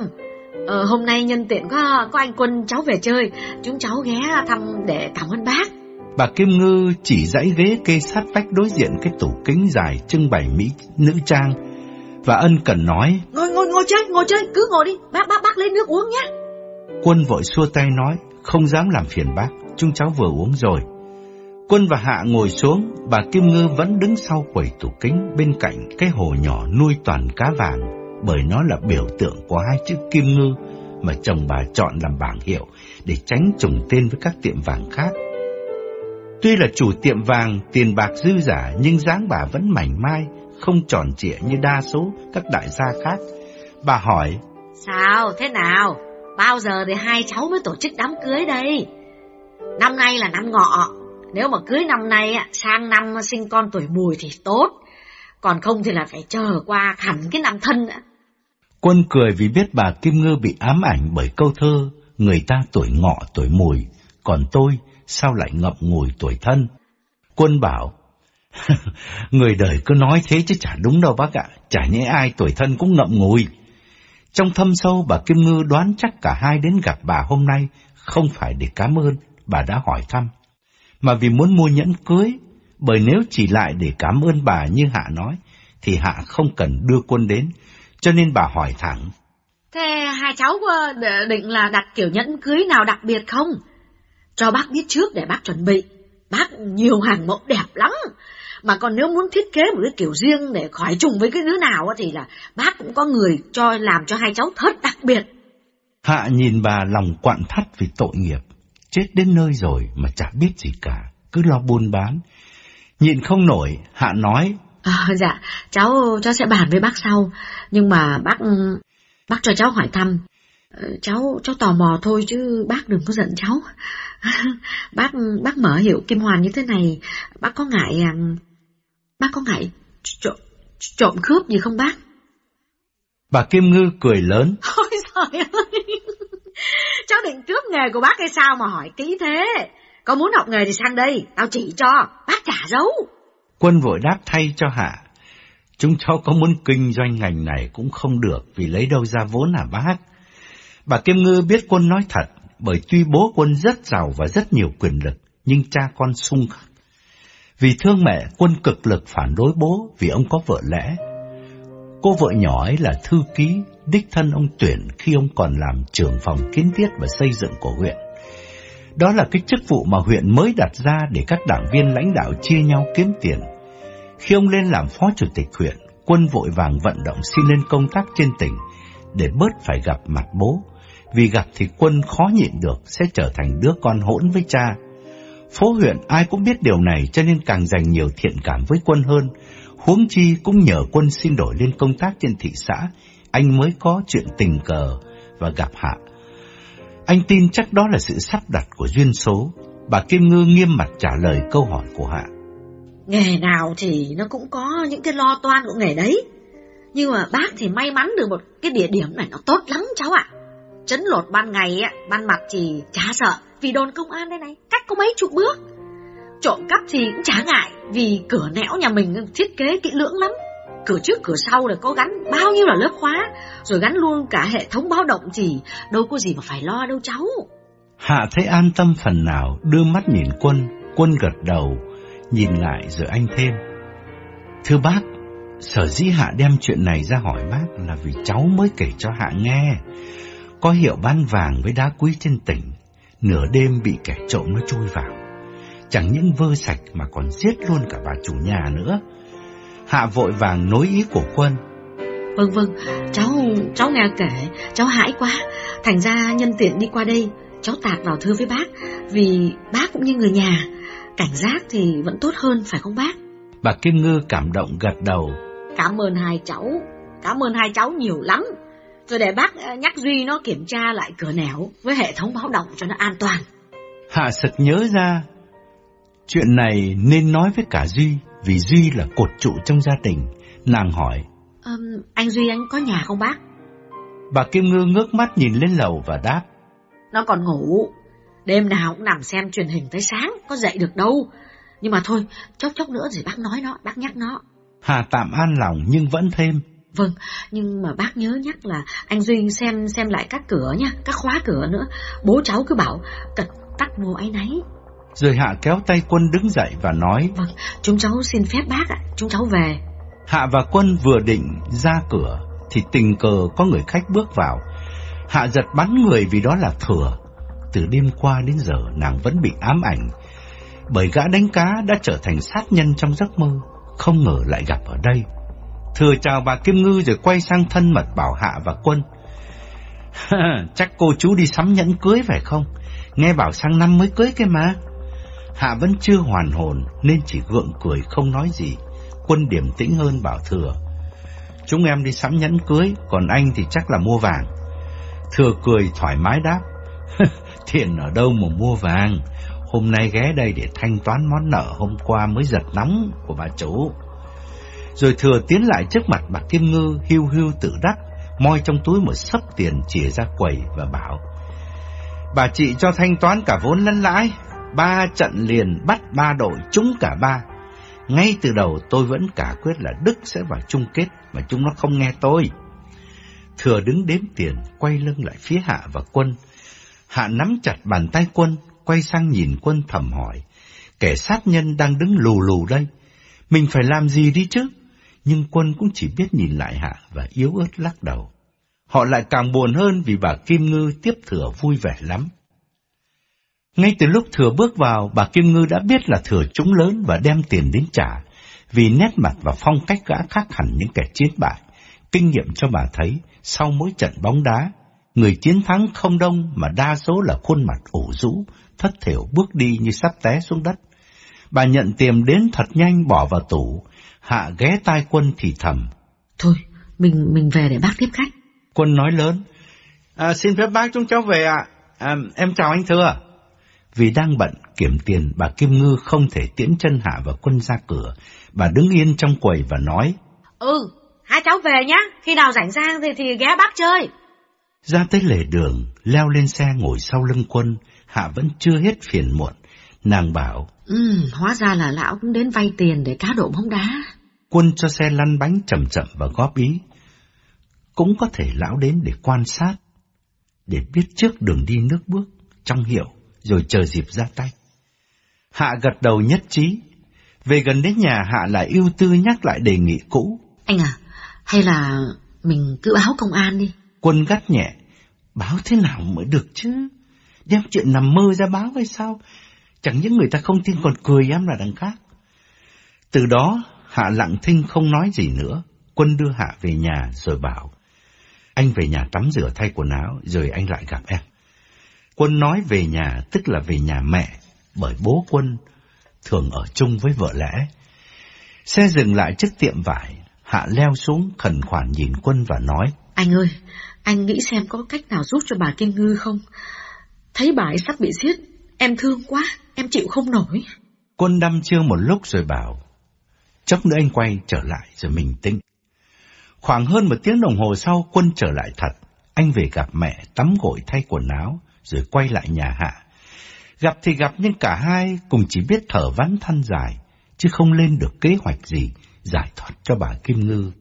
À, hôm nay nhân tiện có có anh Quân cháu về chơi, chúng cháu ghé thăm để cảm ơn bác. Bà Kim Ngư chỉ dãy ghế kê sát vách đối diện cái tủ kính dài trưng bày mỹ nữ trang và ân cần nói Ngồi ngồi ngồi chơi, ngồi chơi, cứ ngồi đi, bác bác bác lấy nước uống nhé. Quân vội xua tay nói, không dám làm phiền bác, chúng cháu vừa uống rồi. Quân và Hạ ngồi xuống, bà Kim Ngư vẫn đứng sau quầy tủ kính bên cạnh cái hồ nhỏ nuôi toàn cá vàng, bởi nó là biểu tượng của hai chữ Kim Ngư mà chồng bà chọn làm bảng hiệu để tránh trùng tên với các tiệm vàng khác. Tuy là chủ tiệm vàng, tiền bạc dư giả nhưng dáng bà vẫn mảnh mai, không tròn trịa như đa số các đại gia khác. Bà hỏi, Sao, thế nào? Bao giờ thì hai cháu mới tổ chức đám cưới đây? Năm nay là năm ngọ, nếu mà cưới năm nay sang năm sinh con tuổi mùi thì tốt, còn không thì là phải chờ qua hẳn cái năm thân nữa. Quân cười vì biết bà Kim Ngư bị ám ảnh bởi câu thơ Người ta tuổi ngọ tuổi mùi, còn tôi sao lại ngậm ngùi tuổi thân. Quân bảo, [laughs] người đời cứ nói thế chứ chả đúng đâu bác ạ, chả nhẽ ai tuổi thân cũng ngậm ngùi. Trong thâm sâu bà Kim Ngư đoán chắc cả hai đến gặp bà hôm nay không phải để cảm ơn bà đã hỏi thăm, mà vì muốn mua nhẫn cưới Bởi nếu chỉ lại để cảm ơn bà như Hạ nói, thì Hạ không cần đưa quân đến, cho nên bà hỏi thẳng. Thế hai cháu định là đặt kiểu nhẫn cưới nào đặc biệt không? Cho bác biết trước để bác chuẩn bị. Bác nhiều hàng mẫu đẹp lắm. Mà còn nếu muốn thiết kế một cái kiểu riêng để khỏi trùng với cái đứa nào thì là bác cũng có người cho làm cho hai cháu thật đặc biệt. Hạ nhìn bà lòng quặn thắt vì tội nghiệp. Chết đến nơi rồi mà chả biết gì cả, cứ lo buôn bán. Nhịn không nổi, Hạ nói. À, dạ, cháu cháu sẽ bàn với bác sau. Nhưng mà bác bác cho cháu hỏi thăm. Ờ, cháu cháu tò mò thôi chứ bác đừng có giận cháu. [laughs] bác bác mở hiệu kim hoàn như thế này, bác có ngại à, bác có ngại trộm, trộm cướp gì không bác? Bà Kim Ngư cười lớn. [laughs] Ôi trời ơi! Cháu định cướp nghề của bác hay sao mà hỏi kỹ thế? Có muốn học nghề thì sang đây, tao chỉ cho, bác trả dấu. Quân vội đáp thay cho Hạ. Chúng cháu có muốn kinh doanh ngành này cũng không được vì lấy đâu ra vốn hả bác? Bà Kim Ngư biết quân nói thật, bởi tuy bố quân rất giàu và rất nhiều quyền lực, nhưng cha con sung khắc. Vì thương mẹ, quân cực lực phản đối bố vì ông có vợ lẽ. Cô vợ nhỏ ấy là thư ký, đích thân ông tuyển khi ông còn làm trưởng phòng kiến thiết và xây dựng của huyện. Đó là cái chức vụ mà huyện mới đặt ra để các đảng viên lãnh đạo chia nhau kiếm tiền. Khi ông lên làm phó chủ tịch huyện, quân vội vàng vận động xin lên công tác trên tỉnh để bớt phải gặp mặt bố, vì gặp thì quân khó nhịn được sẽ trở thành đứa con hỗn với cha. Phố huyện ai cũng biết điều này cho nên càng dành nhiều thiện cảm với quân hơn, huống chi cũng nhờ quân xin đổi lên công tác trên thị xã, anh mới có chuyện tình cờ và gặp Hạ. Anh tin chắc đó là sự sắp đặt của duyên số. Bà Kim Ngư nghiêm mặt trả lời câu hỏi của Hạ. Nghề nào thì nó cũng có những cái lo toan của nghề đấy. Nhưng mà bác thì may mắn được một cái địa điểm này nó tốt lắm cháu ạ. Chấn lột ban ngày, á, ban mặt thì chả sợ, vì đồn công an đây này, cách có mấy chục bước. Trộm cắp thì cũng chả ngại, vì cửa nẻo nhà mình thiết kế kỹ lưỡng lắm. Cửa trước cửa sau là có gắn bao nhiêu là lớp khóa, rồi gắn luôn cả hệ thống báo động gì đâu có gì mà phải lo đâu cháu. Hạ thấy an tâm phần nào, đưa mắt nhìn quân, quân gật đầu, nhìn lại rồi anh thêm. Thưa bác, sở dĩ Hạ đem chuyện này ra hỏi bác là vì cháu mới kể cho Hạ nghe. Có hiệu bán vàng với đá quý trên tỉnh, nửa đêm bị kẻ trộm nó chui vào. Chẳng những vơ sạch mà còn giết luôn cả bà chủ nhà nữa. Hạ vội vàng nối ý của quân. Vâng vâng, cháu cháu nghe kể, cháu hãi quá. Thành ra nhân tiện đi qua đây, cháu tạt vào thưa với bác, vì bác cũng như người nhà. Cảnh giác thì vẫn tốt hơn, phải không bác? Bà Kim Ngư cảm động gật đầu. Cảm ơn hai cháu, cảm ơn hai cháu nhiều lắm. Rồi để bác ờ, nhắc Duy nó kiểm tra lại cửa nẻo với hệ thống báo động cho nó an toàn. Hạ sực nhớ ra, chuyện này nên nói với cả Duy, vì Duy là cột trụ trong gia đình. Nàng hỏi, um, Anh Duy anh có nhà không bác? Bà Kim Ngư ngước mắt nhìn lên lầu và đáp. Nó còn ngủ, đêm nào cũng nằm xem truyền hình tới sáng, có dậy được đâu. Nhưng mà thôi, chốc chốc nữa rồi bác nói nó, bác nhắc nó. Hà tạm an lòng nhưng vẫn thêm. Vâng, nhưng mà bác nhớ nhắc là anh Duy xem xem lại các cửa nha, các khóa cửa nữa. Bố cháu cứ bảo cật tắt vô ấy nấy. Rồi Hạ kéo tay Quân đứng dậy và nói Vâng, chúng cháu xin phép bác ạ, chúng cháu về. Hạ và Quân vừa định ra cửa thì tình cờ có người khách bước vào. Hạ giật bắn người vì đó là thừa. Từ đêm qua đến giờ nàng vẫn bị ám ảnh bởi gã đánh cá đã trở thành sát nhân trong giấc mơ, không ngờ lại gặp ở đây. Thừa chào bà Kim Ngư rồi quay sang thân mật bảo Hạ và Quân. [laughs] Chắc cô chú đi sắm nhẫn cưới phải không? Nghe bảo sang năm mới cưới cái mà. Hạ vẫn chưa hoàn hồn nên chỉ gượng cười không nói gì. Quân điểm tĩnh hơn bảo Thừa. Chúng em đi sắm nhẫn cưới, còn anh thì chắc là mua vàng. Thừa cười thoải mái đáp. [laughs] thiện ở đâu mà mua vàng? Hôm nay ghé đây để thanh toán món nợ hôm qua mới giật nóng của bà chủ. Rồi thừa tiến lại trước mặt bà Kim Ngư hưu hưu tự đắc, moi trong túi một sấp tiền chìa ra quầy và bảo. Bà chị cho thanh toán cả vốn lẫn lãi, ba trận liền bắt ba đội trúng cả ba. Ngay từ đầu tôi vẫn cả quyết là Đức sẽ vào chung kết mà chúng nó không nghe tôi. Thừa đứng đếm tiền, quay lưng lại phía Hạ và Quân. Hạ nắm chặt bàn tay Quân, quay sang nhìn Quân thầm hỏi. Kẻ sát nhân đang đứng lù lù đây. Mình phải làm gì đi chứ? Nhưng quân cũng chỉ biết nhìn lại Hạ và yếu ớt lắc đầu. Họ lại càng buồn hơn vì bà Kim Ngư tiếp thừa vui vẻ lắm. Ngay từ lúc thừa bước vào, bà Kim Ngư đã biết là thừa trúng lớn và đem tiền đến trả, vì nét mặt và phong cách gã khác hẳn những kẻ chiến bại. Kinh nghiệm cho bà thấy, sau mỗi trận bóng đá, người chiến thắng không đông mà đa số là khuôn mặt ủ rũ, thất thểu bước đi như sắp té xuống đất. Bà nhận tiền đến thật nhanh bỏ vào tủ, hạ ghé tai quân thì thầm. Thôi, mình mình về để bác tiếp khách. Quân nói lớn, à, xin phép bác chúng cháu về ạ, à, em chào anh thưa. Vì đang bận kiểm tiền, bà Kim Ngư không thể tiễn chân hạ và quân ra cửa. Bà đứng yên trong quầy và nói. Ừ, hai cháu về nhá, khi nào rảnh ra thì, thì ghé bác chơi. Ra tới lề đường, leo lên xe ngồi sau lưng quân, hạ vẫn chưa hết phiền muộn. Nàng bảo. Ừ, hóa ra là lão cũng đến vay tiền để cá độ bóng đá. Quân cho xe lăn bánh chậm chậm và góp ý. Cũng có thể lão đến để quan sát, để biết trước đường đi nước bước, trong hiệu rồi chờ dịp ra tay. Hạ gật đầu nhất trí. Về gần đến nhà Hạ lại ưu tư nhắc lại đề nghị cũ. Anh à, hay là mình cứ báo công an đi. Quân gắt nhẹ. Báo thế nào mới được chứ? Đem chuyện nằm mơ ra báo hay sao? Chẳng những người ta không tin còn cười em là đằng khác. Từ đó, Hạ lặng thinh không nói gì nữa. Quân đưa Hạ về nhà rồi bảo. Anh về nhà tắm rửa thay quần áo rồi anh lại gặp em. Quân nói về nhà tức là về nhà mẹ, bởi bố quân thường ở chung với vợ lẽ. Xe dừng lại trước tiệm vải, Hạ leo xuống khẩn khoản nhìn quân và nói. Anh ơi, anh nghĩ xem có cách nào giúp cho bà Kim Ngư không? Thấy bà ấy sắp bị giết, em thương quá, em chịu không nổi. Quân đăm chiêu một lúc rồi bảo, chốc nữa anh quay trở lại rồi mình tính. Khoảng hơn một tiếng đồng hồ sau quân trở lại thật, anh về gặp mẹ tắm gội thay quần áo, rồi quay lại nhà Hạ. Gặp thì gặp nhưng cả hai cùng chỉ biết thở vắn than dài, chứ không lên được kế hoạch gì giải thoát cho bà Kim Ngư.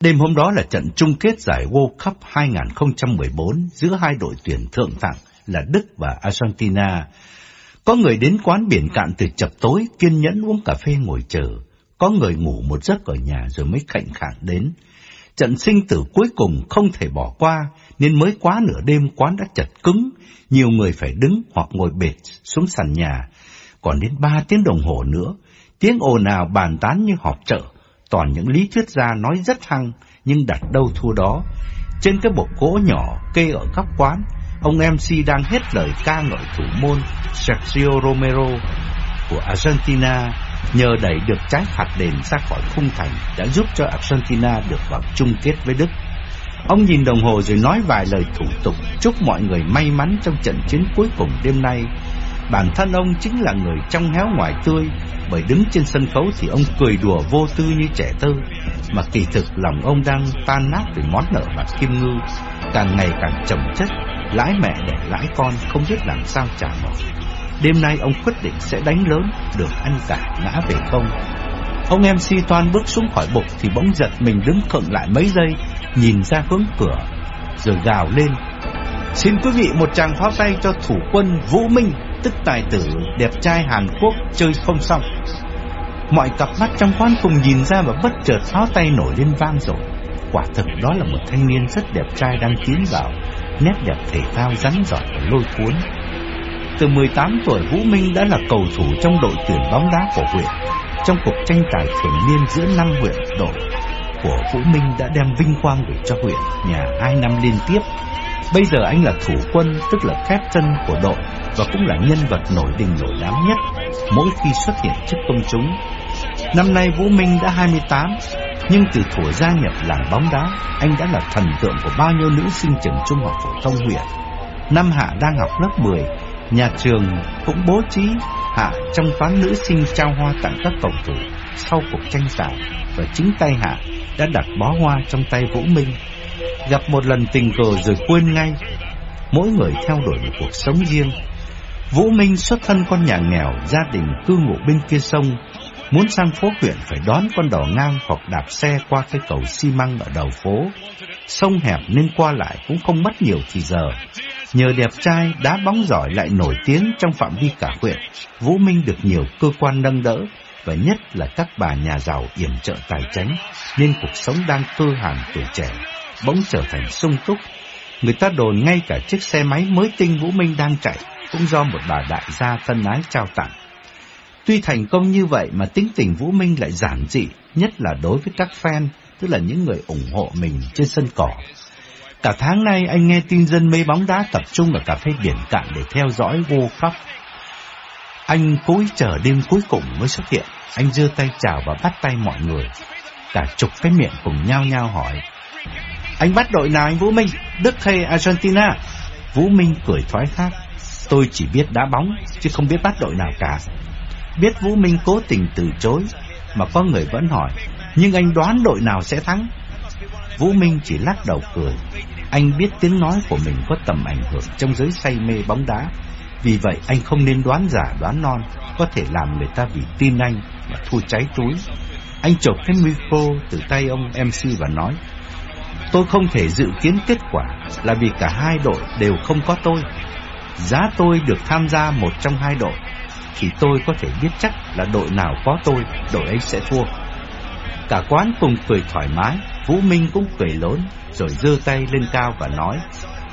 Đêm hôm đó là trận chung kết giải World Cup 2014 giữa hai đội tuyển thượng hạng là Đức và Argentina. Có người đến quán biển cạn từ chập tối kiên nhẫn uống cà phê ngồi chờ. Có người ngủ một giấc ở nhà rồi mới khạnh khạng đến. Trận sinh tử cuối cùng không thể bỏ qua nên mới quá nửa đêm quán đã chật cứng, nhiều người phải đứng hoặc ngồi bệt xuống sàn nhà. Còn đến ba tiếng đồng hồ nữa, tiếng ồn ào bàn tán như họp chợ, toàn những lý thuyết gia nói rất hăng, nhưng đặt đâu thua đó. Trên cái bục gỗ nhỏ kê ở góc quán, ông MC đang hết lời ca ngợi thủ môn Sergio Romero của Argentina nhờ đẩy được trái phạt đền ra khỏi khung thành đã giúp cho Argentina được vào chung kết với Đức. Ông nhìn đồng hồ rồi nói vài lời thủ tục, chúc mọi người may mắn trong trận chiến cuối cùng đêm nay. Bản thân ông chính là người trong héo ngoài tươi, bởi đứng trên sân khấu thì ông cười đùa vô tư như trẻ tư, mà kỳ thực lòng ông đang tan nát vì món nợ bạc kim ngư, càng ngày càng chồng chất, lãi mẹ để lãi con không biết làm sao trả nổi. Đêm nay ông quyết định sẽ đánh lớn, được ăn cả ngã về không. Ông MC Toan bước xuống khỏi bục thì bỗng giật mình đứng khựng lại mấy giây, nhìn ra hướng cửa, rồi gào lên. Xin quý vị một tràng pháo tay cho thủ quân Vũ Minh, tức tài tử đẹp trai Hàn Quốc chơi không xong. Mọi cặp mắt trong quán cùng nhìn ra và bất chợt pháo tay nổi lên vang rồi. Quả thực đó là một thanh niên rất đẹp trai đang tiến vào, nét đẹp thể thao rắn giỏi và lôi cuốn. Từ 18 tuổi Vũ Minh đã là cầu thủ trong đội tuyển bóng đá của huyện. Trong cuộc tranh tài thường niên giữa năm huyện đội của Vũ Minh đã đem vinh quang về cho huyện nhà hai năm liên tiếp. Bây giờ anh là thủ quân, tức là captain của đội và cũng là nhân vật nổi đình nổi đám nhất mỗi khi xuất hiện trước công chúng. Năm nay Vũ Minh đã 28, nhưng từ thuở gia nhập làng bóng đá, anh đã là thần tượng của bao nhiêu nữ sinh trường trung học phổ thông huyện. Năm Hạ đang học lớp 10, nhà trường cũng bố trí Hạ trong toán nữ sinh trao hoa tặng các cầu thủ sau cuộc tranh tài và chính tay Hạ đã đặt bó hoa trong tay Vũ Minh. Gặp một lần tình cờ rồi quên ngay, mỗi người theo đuổi một cuộc sống riêng. Vũ Minh xuất thân con nhà nghèo, gia đình cư ngụ bên kia sông, muốn sang phố huyện phải đón con đò ngang hoặc đạp xe qua cái cầu xi măng ở đầu phố. Sông hẹp nên qua lại cũng không mất nhiều thì giờ. Nhờ đẹp trai, đá bóng giỏi lại nổi tiếng trong phạm vi cả huyện, Vũ Minh được nhiều cơ quan nâng đỡ và nhất là các bà nhà giàu yểm trợ tài chính, nên cuộc sống đang cơ hàn tuổi trẻ, bỗng trở thành sung túc. Người ta đồn ngay cả chiếc xe máy mới tinh Vũ Minh đang chạy cũng do một bà đại gia thân ái trao tặng. Tuy thành công như vậy mà tính tình Vũ Minh lại giản dị, nhất là đối với các fan, tức là những người ủng hộ mình trên sân cỏ. Cả tháng nay anh nghe tin dân mê bóng đá tập trung ở cà phê biển cạn để theo dõi World Cup. Anh cúi chờ đêm cuối cùng mới xuất hiện, anh giơ tay chào và bắt tay mọi người. Cả chục cái miệng cùng nhau nhau hỏi. Anh bắt đội nào anh Vũ Minh? Đức hay Argentina? Vũ Minh cười thoái thác. Tôi chỉ biết đá bóng, chứ không biết bắt đội nào cả. Biết Vũ Minh cố tình từ chối, mà có người vẫn hỏi, nhưng anh đoán đội nào sẽ thắng? Vũ Minh chỉ lắc đầu cười. Anh biết tiếng nói của mình có tầm ảnh hưởng trong giới say mê bóng đá. Vì vậy anh không nên đoán giả đoán non, có thể làm người ta vì tin anh mà thua cháy túi. Anh chộp cái micro từ tay ông MC và nói, Tôi không thể dự kiến kết quả là vì cả hai đội đều không có tôi. Giá tôi được tham gia một trong hai đội, thì tôi có thể biết chắc là đội nào có tôi, đội ấy sẽ thua. Cả quán cùng cười thoải mái, Vũ Minh cũng cười lớn, rồi giơ tay lên cao và nói,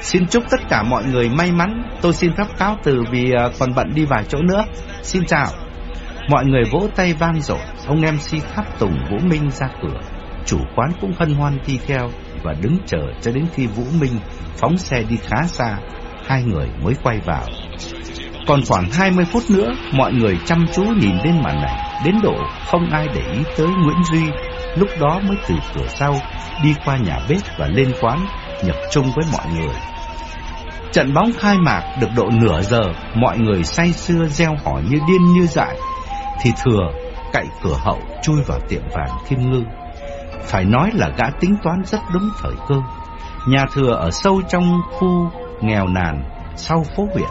Xin chúc tất cả mọi người may mắn, tôi xin phép cáo từ vì à, còn bận đi vài chỗ nữa. Xin chào. Mọi người vỗ tay vang dội, ông MC tháp tùng Vũ Minh ra cửa. Chủ quán cũng hân hoan đi theo và đứng chờ cho đến khi Vũ Minh phóng xe đi khá xa, hai người mới quay vào. Còn khoảng 20 phút nữa, mọi người chăm chú nhìn lên màn ảnh, đến độ không ai để ý tới Nguyễn Duy, lúc đó mới từ cửa sau đi qua nhà bếp và lên quán nhập chung với mọi người. Trận bóng khai mạc được độ nửa giờ, mọi người say sưa gieo hỏi như điên như dại, thì thừa cậy cửa hậu chui vào tiệm vàng Kim Ngư. Phải nói là gã tính toán rất đúng thời cơ. Nhà thừa ở sâu trong khu nghèo nàn sau phố huyện,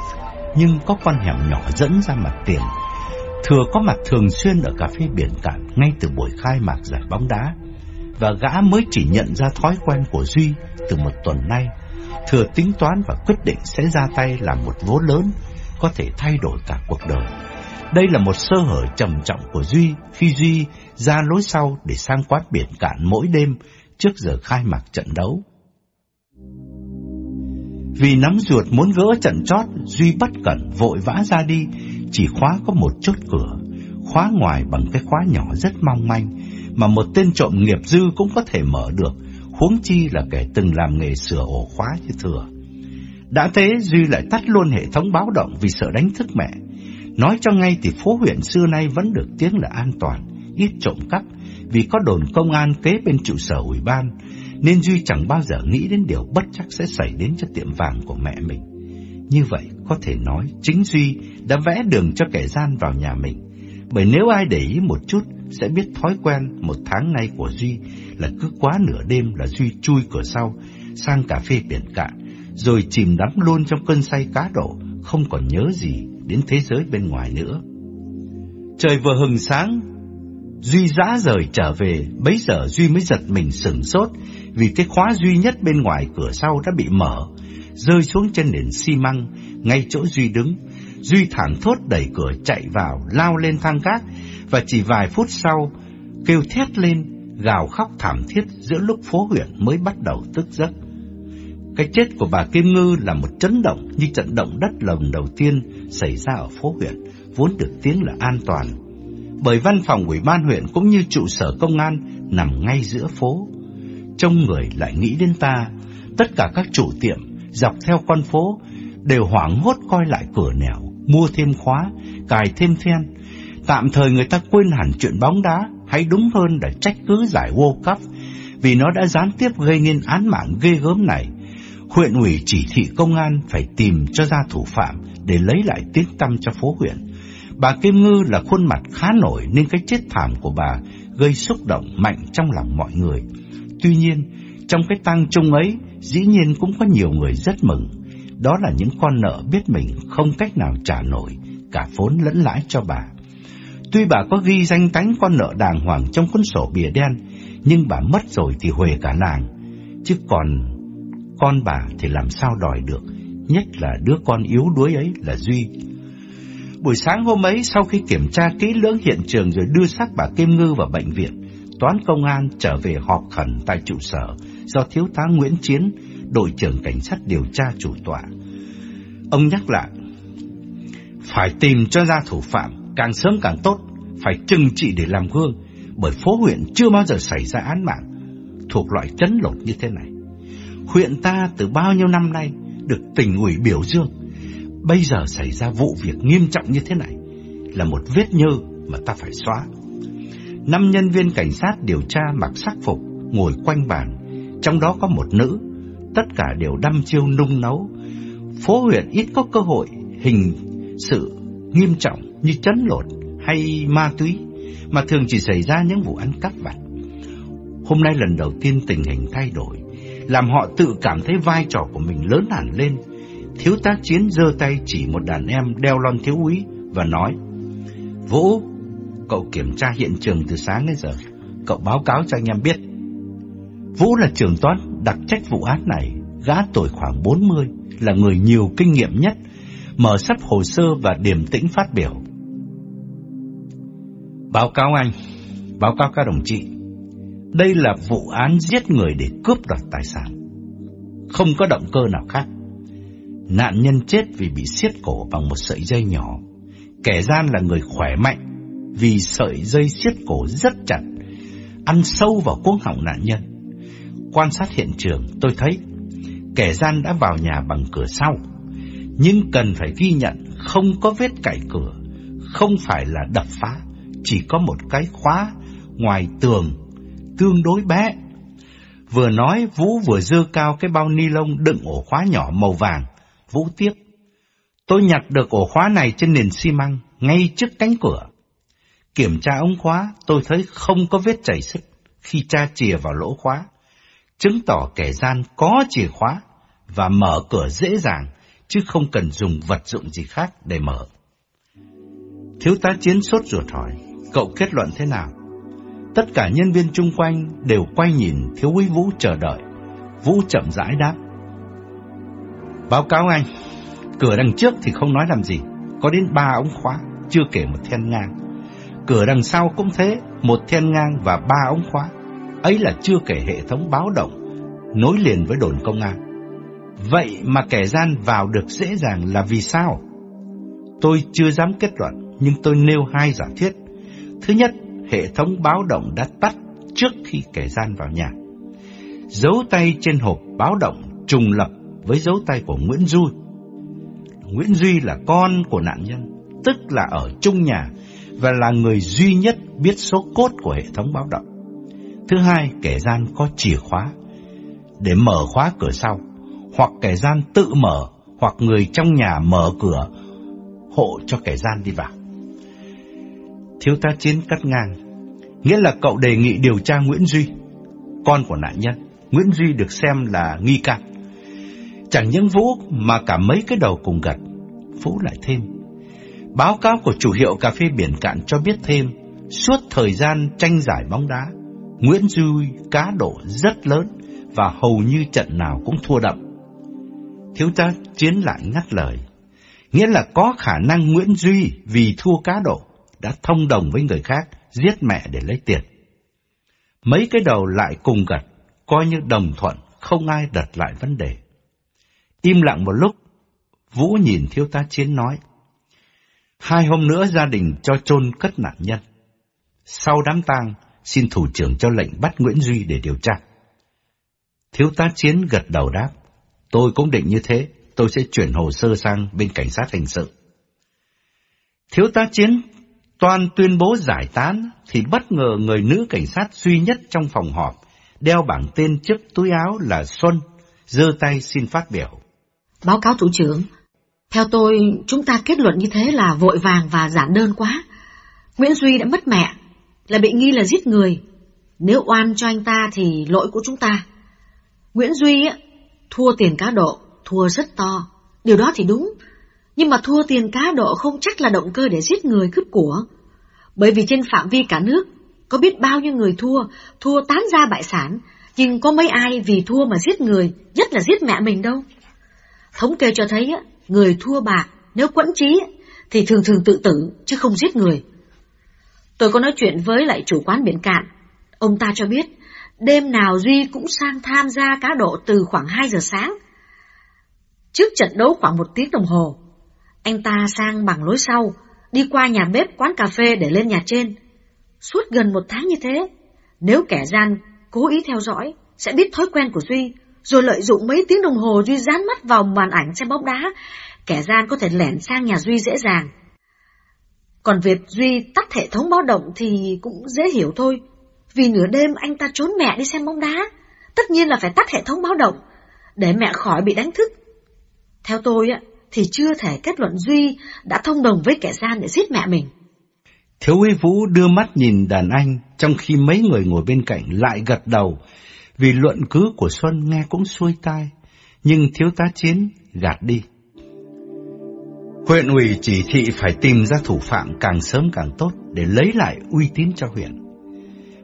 nhưng có con hẻm nhỏ dẫn ra mặt tiền. Thừa có mặt thường xuyên ở cà phê biển cạn ngay từ buổi khai mạc giải bóng đá. Và gã mới chỉ nhận ra thói quen của Duy từ một tuần nay. Thừa tính toán và quyết định sẽ ra tay làm một vố lớn, có thể thay đổi cả cuộc đời. Đây là một sơ hở trầm trọng của Duy khi Duy ra lối sau để sang quán biển cạn mỗi đêm trước giờ khai mạc trận đấu. Vì nắm ruột muốn gỡ trận chót, Duy bất cẩn vội vã ra đi, chỉ khóa có một chốt cửa, khóa ngoài bằng cái khóa nhỏ rất mong manh, mà một tên trộm nghiệp dư cũng có thể mở được, huống chi là kẻ từng làm nghề sửa ổ khóa như thừa. Đã thế, Duy lại tắt luôn hệ thống báo động vì sợ đánh thức mẹ. Nói cho ngay thì phố huyện xưa nay vẫn được tiếng là an toàn, ít trộm cắp, vì có đồn công an kế bên trụ sở ủy ban, nên Duy chẳng bao giờ nghĩ đến điều bất chắc sẽ xảy đến cho tiệm vàng của mẹ mình. Như vậy, có thể nói chính Duy đã vẽ đường cho kẻ gian vào nhà mình. Bởi nếu ai để ý một chút, sẽ biết thói quen một tháng nay của Duy là cứ quá nửa đêm là Duy chui cửa sau sang cà phê biển cạn, rồi chìm đắm luôn trong cơn say cá độ, không còn nhớ gì đến thế giới bên ngoài nữa. Trời vừa hừng sáng, Duy dã rời trở về, bấy giờ Duy mới giật mình sửng sốt vì cái khóa duy nhất bên ngoài cửa sau đã bị mở, rơi xuống trên nền xi măng, ngay chỗ Duy đứng. Duy thẳng thốt đẩy cửa chạy vào, lao lên thang gác và chỉ vài phút sau kêu thét lên, gào khóc thảm thiết giữa lúc phố huyện mới bắt đầu tức giấc. Cái chết của bà Kim Ngư là một chấn động như trận động đất lần đầu tiên xảy ra ở phố huyện, vốn được tiếng là an toàn. Bởi văn phòng ủy ban huyện cũng như trụ sở công an nằm ngay giữa phố. Trong người lại nghĩ đến ta, tất cả các chủ tiệm dọc theo con phố đều hoảng hốt coi lại cửa nẻo, mua thêm khóa, cài thêm phen. Tạm thời người ta quên hẳn chuyện bóng đá, hay đúng hơn là trách cứ giải World Cup, vì nó đã gián tiếp gây nên án mạng ghê gớm này huyện ủy chỉ thị công an phải tìm cho ra thủ phạm để lấy lại tiếng tăm cho phố huyện. Bà Kim Ngư là khuôn mặt khá nổi nên cái chết thảm của bà gây xúc động mạnh trong lòng mọi người. Tuy nhiên, trong cái tang chung ấy, dĩ nhiên cũng có nhiều người rất mừng. Đó là những con nợ biết mình không cách nào trả nổi, cả vốn lẫn lãi cho bà. Tuy bà có ghi danh tánh con nợ đàng hoàng trong cuốn sổ bìa đen, nhưng bà mất rồi thì huề cả nàng. Chứ còn con bà thì làm sao đòi được, nhất là đứa con yếu đuối ấy là Duy. Buổi sáng hôm ấy, sau khi kiểm tra kỹ lưỡng hiện trường rồi đưa xác bà Kim Ngư vào bệnh viện, toán công an trở về họp khẩn tại trụ sở do thiếu tá Nguyễn Chiến, đội trưởng cảnh sát điều tra chủ tọa. Ông nhắc lại, phải tìm cho ra thủ phạm, càng sớm càng tốt, phải trừng trị để làm gương, bởi phố huyện chưa bao giờ xảy ra án mạng thuộc loại chấn lột như thế này. Huyện ta từ bao nhiêu năm nay được tỉnh ủy biểu dương, bây giờ xảy ra vụ việc nghiêm trọng như thế này là một vết nhơ mà ta phải xóa. Năm nhân viên cảnh sát điều tra mặc sắc phục ngồi quanh bàn, trong đó có một nữ, tất cả đều đăm chiêu nung nấu. Phố huyện ít có cơ hội hình sự nghiêm trọng như chấn lột hay ma túy, mà thường chỉ xảy ra những vụ ăn cắp vặt. Hôm nay lần đầu tiên tình hình thay đổi, làm họ tự cảm thấy vai trò của mình lớn hẳn lên. Thiếu tá chiến giơ tay chỉ một đàn em đeo lon thiếu úy và nói, Vũ, cậu kiểm tra hiện trường từ sáng đến giờ, cậu báo cáo cho anh em biết. Vũ là trưởng toán đặc trách vụ án này, gã tuổi khoảng 40, là người nhiều kinh nghiệm nhất, mở sắp hồ sơ và điềm tĩnh phát biểu. Báo cáo anh, báo cáo các đồng chí, đây là vụ án giết người để cướp đoạt tài sản. Không có động cơ nào khác. Nạn nhân chết vì bị siết cổ bằng một sợi dây nhỏ. Kẻ gian là người khỏe mạnh vì sợi dây siết cổ rất chặt, ăn sâu vào cuống họng nạn nhân. Quan sát hiện trường, tôi thấy kẻ gian đã vào nhà bằng cửa sau, nhưng cần phải ghi nhận không có vết cạy cửa, không phải là đập phá, chỉ có một cái khóa ngoài tường tương đối bé. Vừa nói, Vũ vừa dơ cao cái bao ni lông đựng ổ khóa nhỏ màu vàng. Vũ tiếp. Tôi nhặt được ổ khóa này trên nền xi măng, ngay trước cánh cửa. Kiểm tra ống khóa, tôi thấy không có vết chảy sức khi tra chìa vào lỗ khóa, chứng tỏ kẻ gian có chìa khóa và mở cửa dễ dàng, chứ không cần dùng vật dụng gì khác để mở. Thiếu tá chiến sốt ruột hỏi, cậu kết luận thế nào? Tất cả nhân viên chung quanh đều quay nhìn thiếu úy Vũ chờ đợi. Vũ chậm rãi đáp. Báo cáo anh, cửa đằng trước thì không nói làm gì, có đến ba ống khóa, chưa kể một then ngang. Cửa đằng sau cũng thế, một then ngang và ba ống khóa. Ấy là chưa kể hệ thống báo động, nối liền với đồn công an. Vậy mà kẻ gian vào được dễ dàng là vì sao? Tôi chưa dám kết luận, nhưng tôi nêu hai giả thuyết. Thứ nhất, hệ thống báo động đã tắt trước khi kẻ gian vào nhà. Dấu tay trên hộp báo động trùng lập với dấu tay của Nguyễn Duy. Nguyễn Duy là con của nạn nhân, tức là ở chung nhà và là người duy nhất biết số cốt của hệ thống báo động. Thứ hai, kẻ gian có chìa khóa để mở khóa cửa sau, hoặc kẻ gian tự mở, hoặc người trong nhà mở cửa hộ cho kẻ gian đi vào. Thiếu tá chiến cắt ngang. Nghĩa là cậu đề nghị điều tra Nguyễn Duy, con của nạn nhân. Nguyễn Duy được xem là nghi can. Chẳng những Vũ mà cả mấy cái đầu cùng gật. Vũ lại thêm. Báo cáo của chủ hiệu cà phê biển cạn cho biết thêm, suốt thời gian tranh giải bóng đá, Nguyễn Duy cá độ rất lớn và hầu như trận nào cũng thua đậm. Thiếu tá chiến lại ngắt lời. Nghĩa là có khả năng Nguyễn Duy vì thua cá độ đã thông đồng với người khác giết mẹ để lấy tiền. Mấy cái đầu lại cùng gật, coi như đồng thuận, không ai đặt lại vấn đề. Im lặng một lúc, Vũ nhìn thiếu tá chiến nói. Hai hôm nữa gia đình cho chôn cất nạn nhân. Sau đám tang, xin thủ trưởng cho lệnh bắt Nguyễn Duy để điều tra. Thiếu tá chiến gật đầu đáp. Tôi cũng định như thế, tôi sẽ chuyển hồ sơ sang bên cảnh sát hình sự. Thiếu tá chiến Toàn tuyên bố giải tán thì bất ngờ người nữ cảnh sát duy nhất trong phòng họp, đeo bảng tên trước túi áo là Xuân, giơ tay xin phát biểu. Báo cáo thủ trưởng, theo tôi chúng ta kết luận như thế là vội vàng và giản đơn quá. Nguyễn Duy đã mất mẹ, là bị nghi là giết người. Nếu oan cho anh ta thì lỗi của chúng ta. Nguyễn Duy á, thua tiền cá độ, thua rất to. Điều đó thì đúng, nhưng mà thua tiền cá độ không chắc là động cơ để giết người cướp của. Bởi vì trên phạm vi cả nước, có biết bao nhiêu người thua, thua tán ra bại sản, nhưng có mấy ai vì thua mà giết người, nhất là giết mẹ mình đâu. Thống kê cho thấy người thua bạc nếu quẫn trí thì thường thường tự tử chứ không giết người. Tôi có nói chuyện với lại chủ quán biển cạn. Ông ta cho biết đêm nào Duy cũng sang tham gia cá độ từ khoảng 2 giờ sáng. Trước trận đấu khoảng một tiếng đồng hồ, anh ta sang bằng lối sau, đi qua nhà bếp quán cà phê để lên nhà trên. Suốt gần một tháng như thế, nếu kẻ gian cố ý theo dõi, sẽ biết thói quen của Duy, rồi lợi dụng mấy tiếng đồng hồ Duy dán mắt vào màn ảnh xem bóng đá, kẻ gian có thể lẻn sang nhà Duy dễ dàng. Còn việc Duy tắt hệ thống báo động thì cũng dễ hiểu thôi, vì nửa đêm anh ta trốn mẹ đi xem bóng đá, tất nhiên là phải tắt hệ thống báo động, để mẹ khỏi bị đánh thức. Theo tôi á, thì chưa thể kết luận Duy đã thông đồng với kẻ gian để giết mẹ mình. Thiếu úy Vũ đưa mắt nhìn đàn anh, trong khi mấy người ngồi bên cạnh lại gật đầu, vì luận cứ của Xuân nghe cũng xuôi tai, nhưng thiếu tá chiến gạt đi. Huyện ủy chỉ thị phải tìm ra thủ phạm càng sớm càng tốt để lấy lại uy tín cho huyện.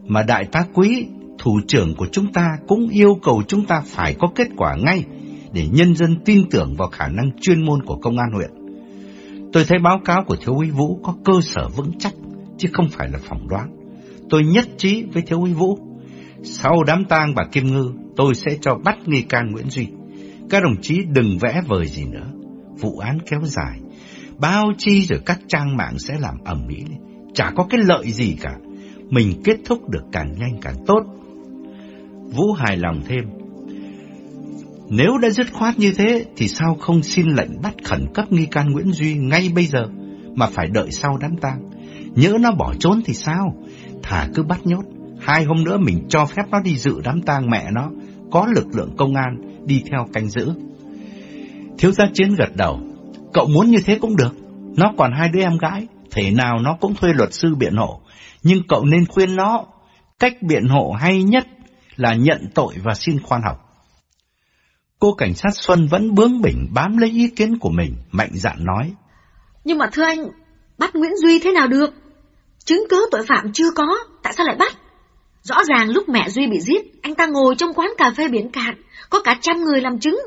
Mà đại tá quý, thủ trưởng của chúng ta cũng yêu cầu chúng ta phải có kết quả ngay để nhân dân tin tưởng vào khả năng chuyên môn của công an huyện. Tôi thấy báo cáo của thiếu úy Vũ có cơ sở vững chắc, chứ không phải là phỏng đoán. Tôi nhất trí với thiếu úy Vũ. Sau đám tang bà Kim Ngư, tôi sẽ cho bắt nghi can Nguyễn Duy. Các đồng chí đừng vẽ vời gì nữa. Vụ án kéo dài, bao chi rồi các trang mạng sẽ làm ẩm mỹ. Chả có cái lợi gì cả. Mình kết thúc được càng nhanh càng tốt. Vũ hài lòng thêm. Nếu đã dứt khoát như thế thì sao không xin lệnh bắt khẩn cấp nghi can Nguyễn Duy ngay bây giờ mà phải đợi sau đám tang? Nhớ nó bỏ trốn thì sao? Thả cứ bắt nhốt. Hai hôm nữa mình cho phép nó đi dự đám tang mẹ nó, có lực lượng công an đi theo canh giữ. Thiếu gia chiến gật đầu. Cậu muốn như thế cũng được. Nó còn hai đứa em gái, thể nào nó cũng thuê luật sư biện hộ. Nhưng cậu nên khuyên nó, cách biện hộ hay nhất là nhận tội và xin khoan học. Cô cảnh sát Xuân vẫn bướng bỉnh bám lấy ý kiến của mình, mạnh dạn nói. Nhưng mà thưa anh, bắt Nguyễn Duy thế nào được? Chứng cứ tội phạm chưa có, tại sao lại bắt? Rõ ràng lúc mẹ Duy bị giết, anh ta ngồi trong quán cà phê biển cạn, có cả trăm người làm chứng.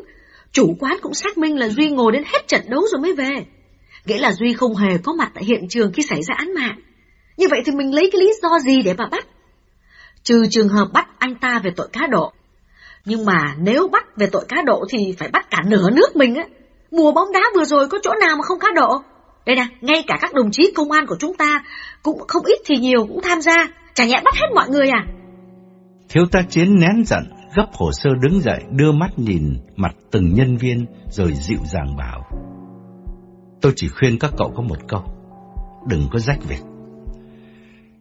Chủ quán cũng xác minh là Duy ngồi đến hết trận đấu rồi mới về. Nghĩa là Duy không hề có mặt tại hiện trường khi xảy ra án mạng. Như vậy thì mình lấy cái lý do gì để mà bắt? Trừ trường hợp bắt anh ta về tội cá độ, nhưng mà nếu bắt về tội cá độ thì phải bắt cả nửa nước mình á. Mùa bóng đá vừa rồi có chỗ nào mà không cá độ? Đây nè, ngay cả các đồng chí công an của chúng ta cũng không ít thì nhiều cũng tham gia, chả nhẽ bắt hết mọi người à? Thiếu tá chiến nén giận, gấp hồ sơ đứng dậy, đưa mắt nhìn mặt từng nhân viên rồi dịu dàng bảo. Tôi chỉ khuyên các cậu có một câu, đừng có rách việc.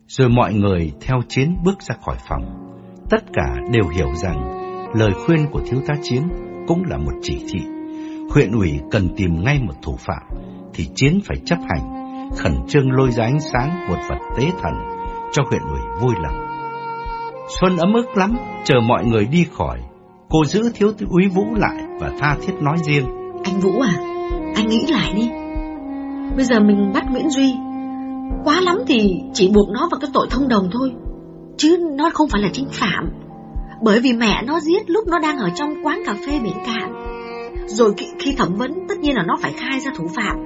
Rồi mọi người theo chiến bước ra khỏi phòng. Tất cả đều hiểu rằng lời khuyên của thiếu tá Chiến cũng là một chỉ thị. Huyện ủy cần tìm ngay một thủ phạm, thì Chiến phải chấp hành, khẩn trương lôi ra ánh sáng một vật tế thần cho huyện ủy vui lòng. Xuân ấm ức lắm, chờ mọi người đi khỏi. Cô giữ thiếu úy Vũ lại và tha thiết nói riêng. Anh Vũ à, anh nghĩ lại đi. Bây giờ mình bắt Nguyễn Duy, quá lắm thì chỉ buộc nó vào cái tội thông đồng thôi. Chứ nó không phải là chính phạm. Bởi vì mẹ nó giết lúc nó đang ở trong quán cà phê biển cạn Rồi khi, khi thẩm vấn tất nhiên là nó phải khai ra thủ phạm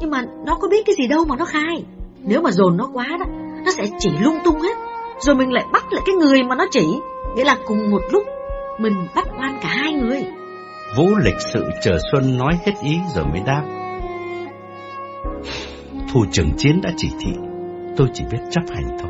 Nhưng mà nó có biết cái gì đâu mà nó khai Nếu mà dồn nó quá đó Nó sẽ chỉ lung tung hết rồi mình lại bắt lại cái người mà nó chỉ. Nghĩa là cùng một lúc, Mình bắt oan cả hai người. Vũ lịch sự chờ Xuân nói hết ý rồi mới đáp. Thủ trưởng chiến đã chỉ thị, Tôi chỉ biết chấp hành thôi.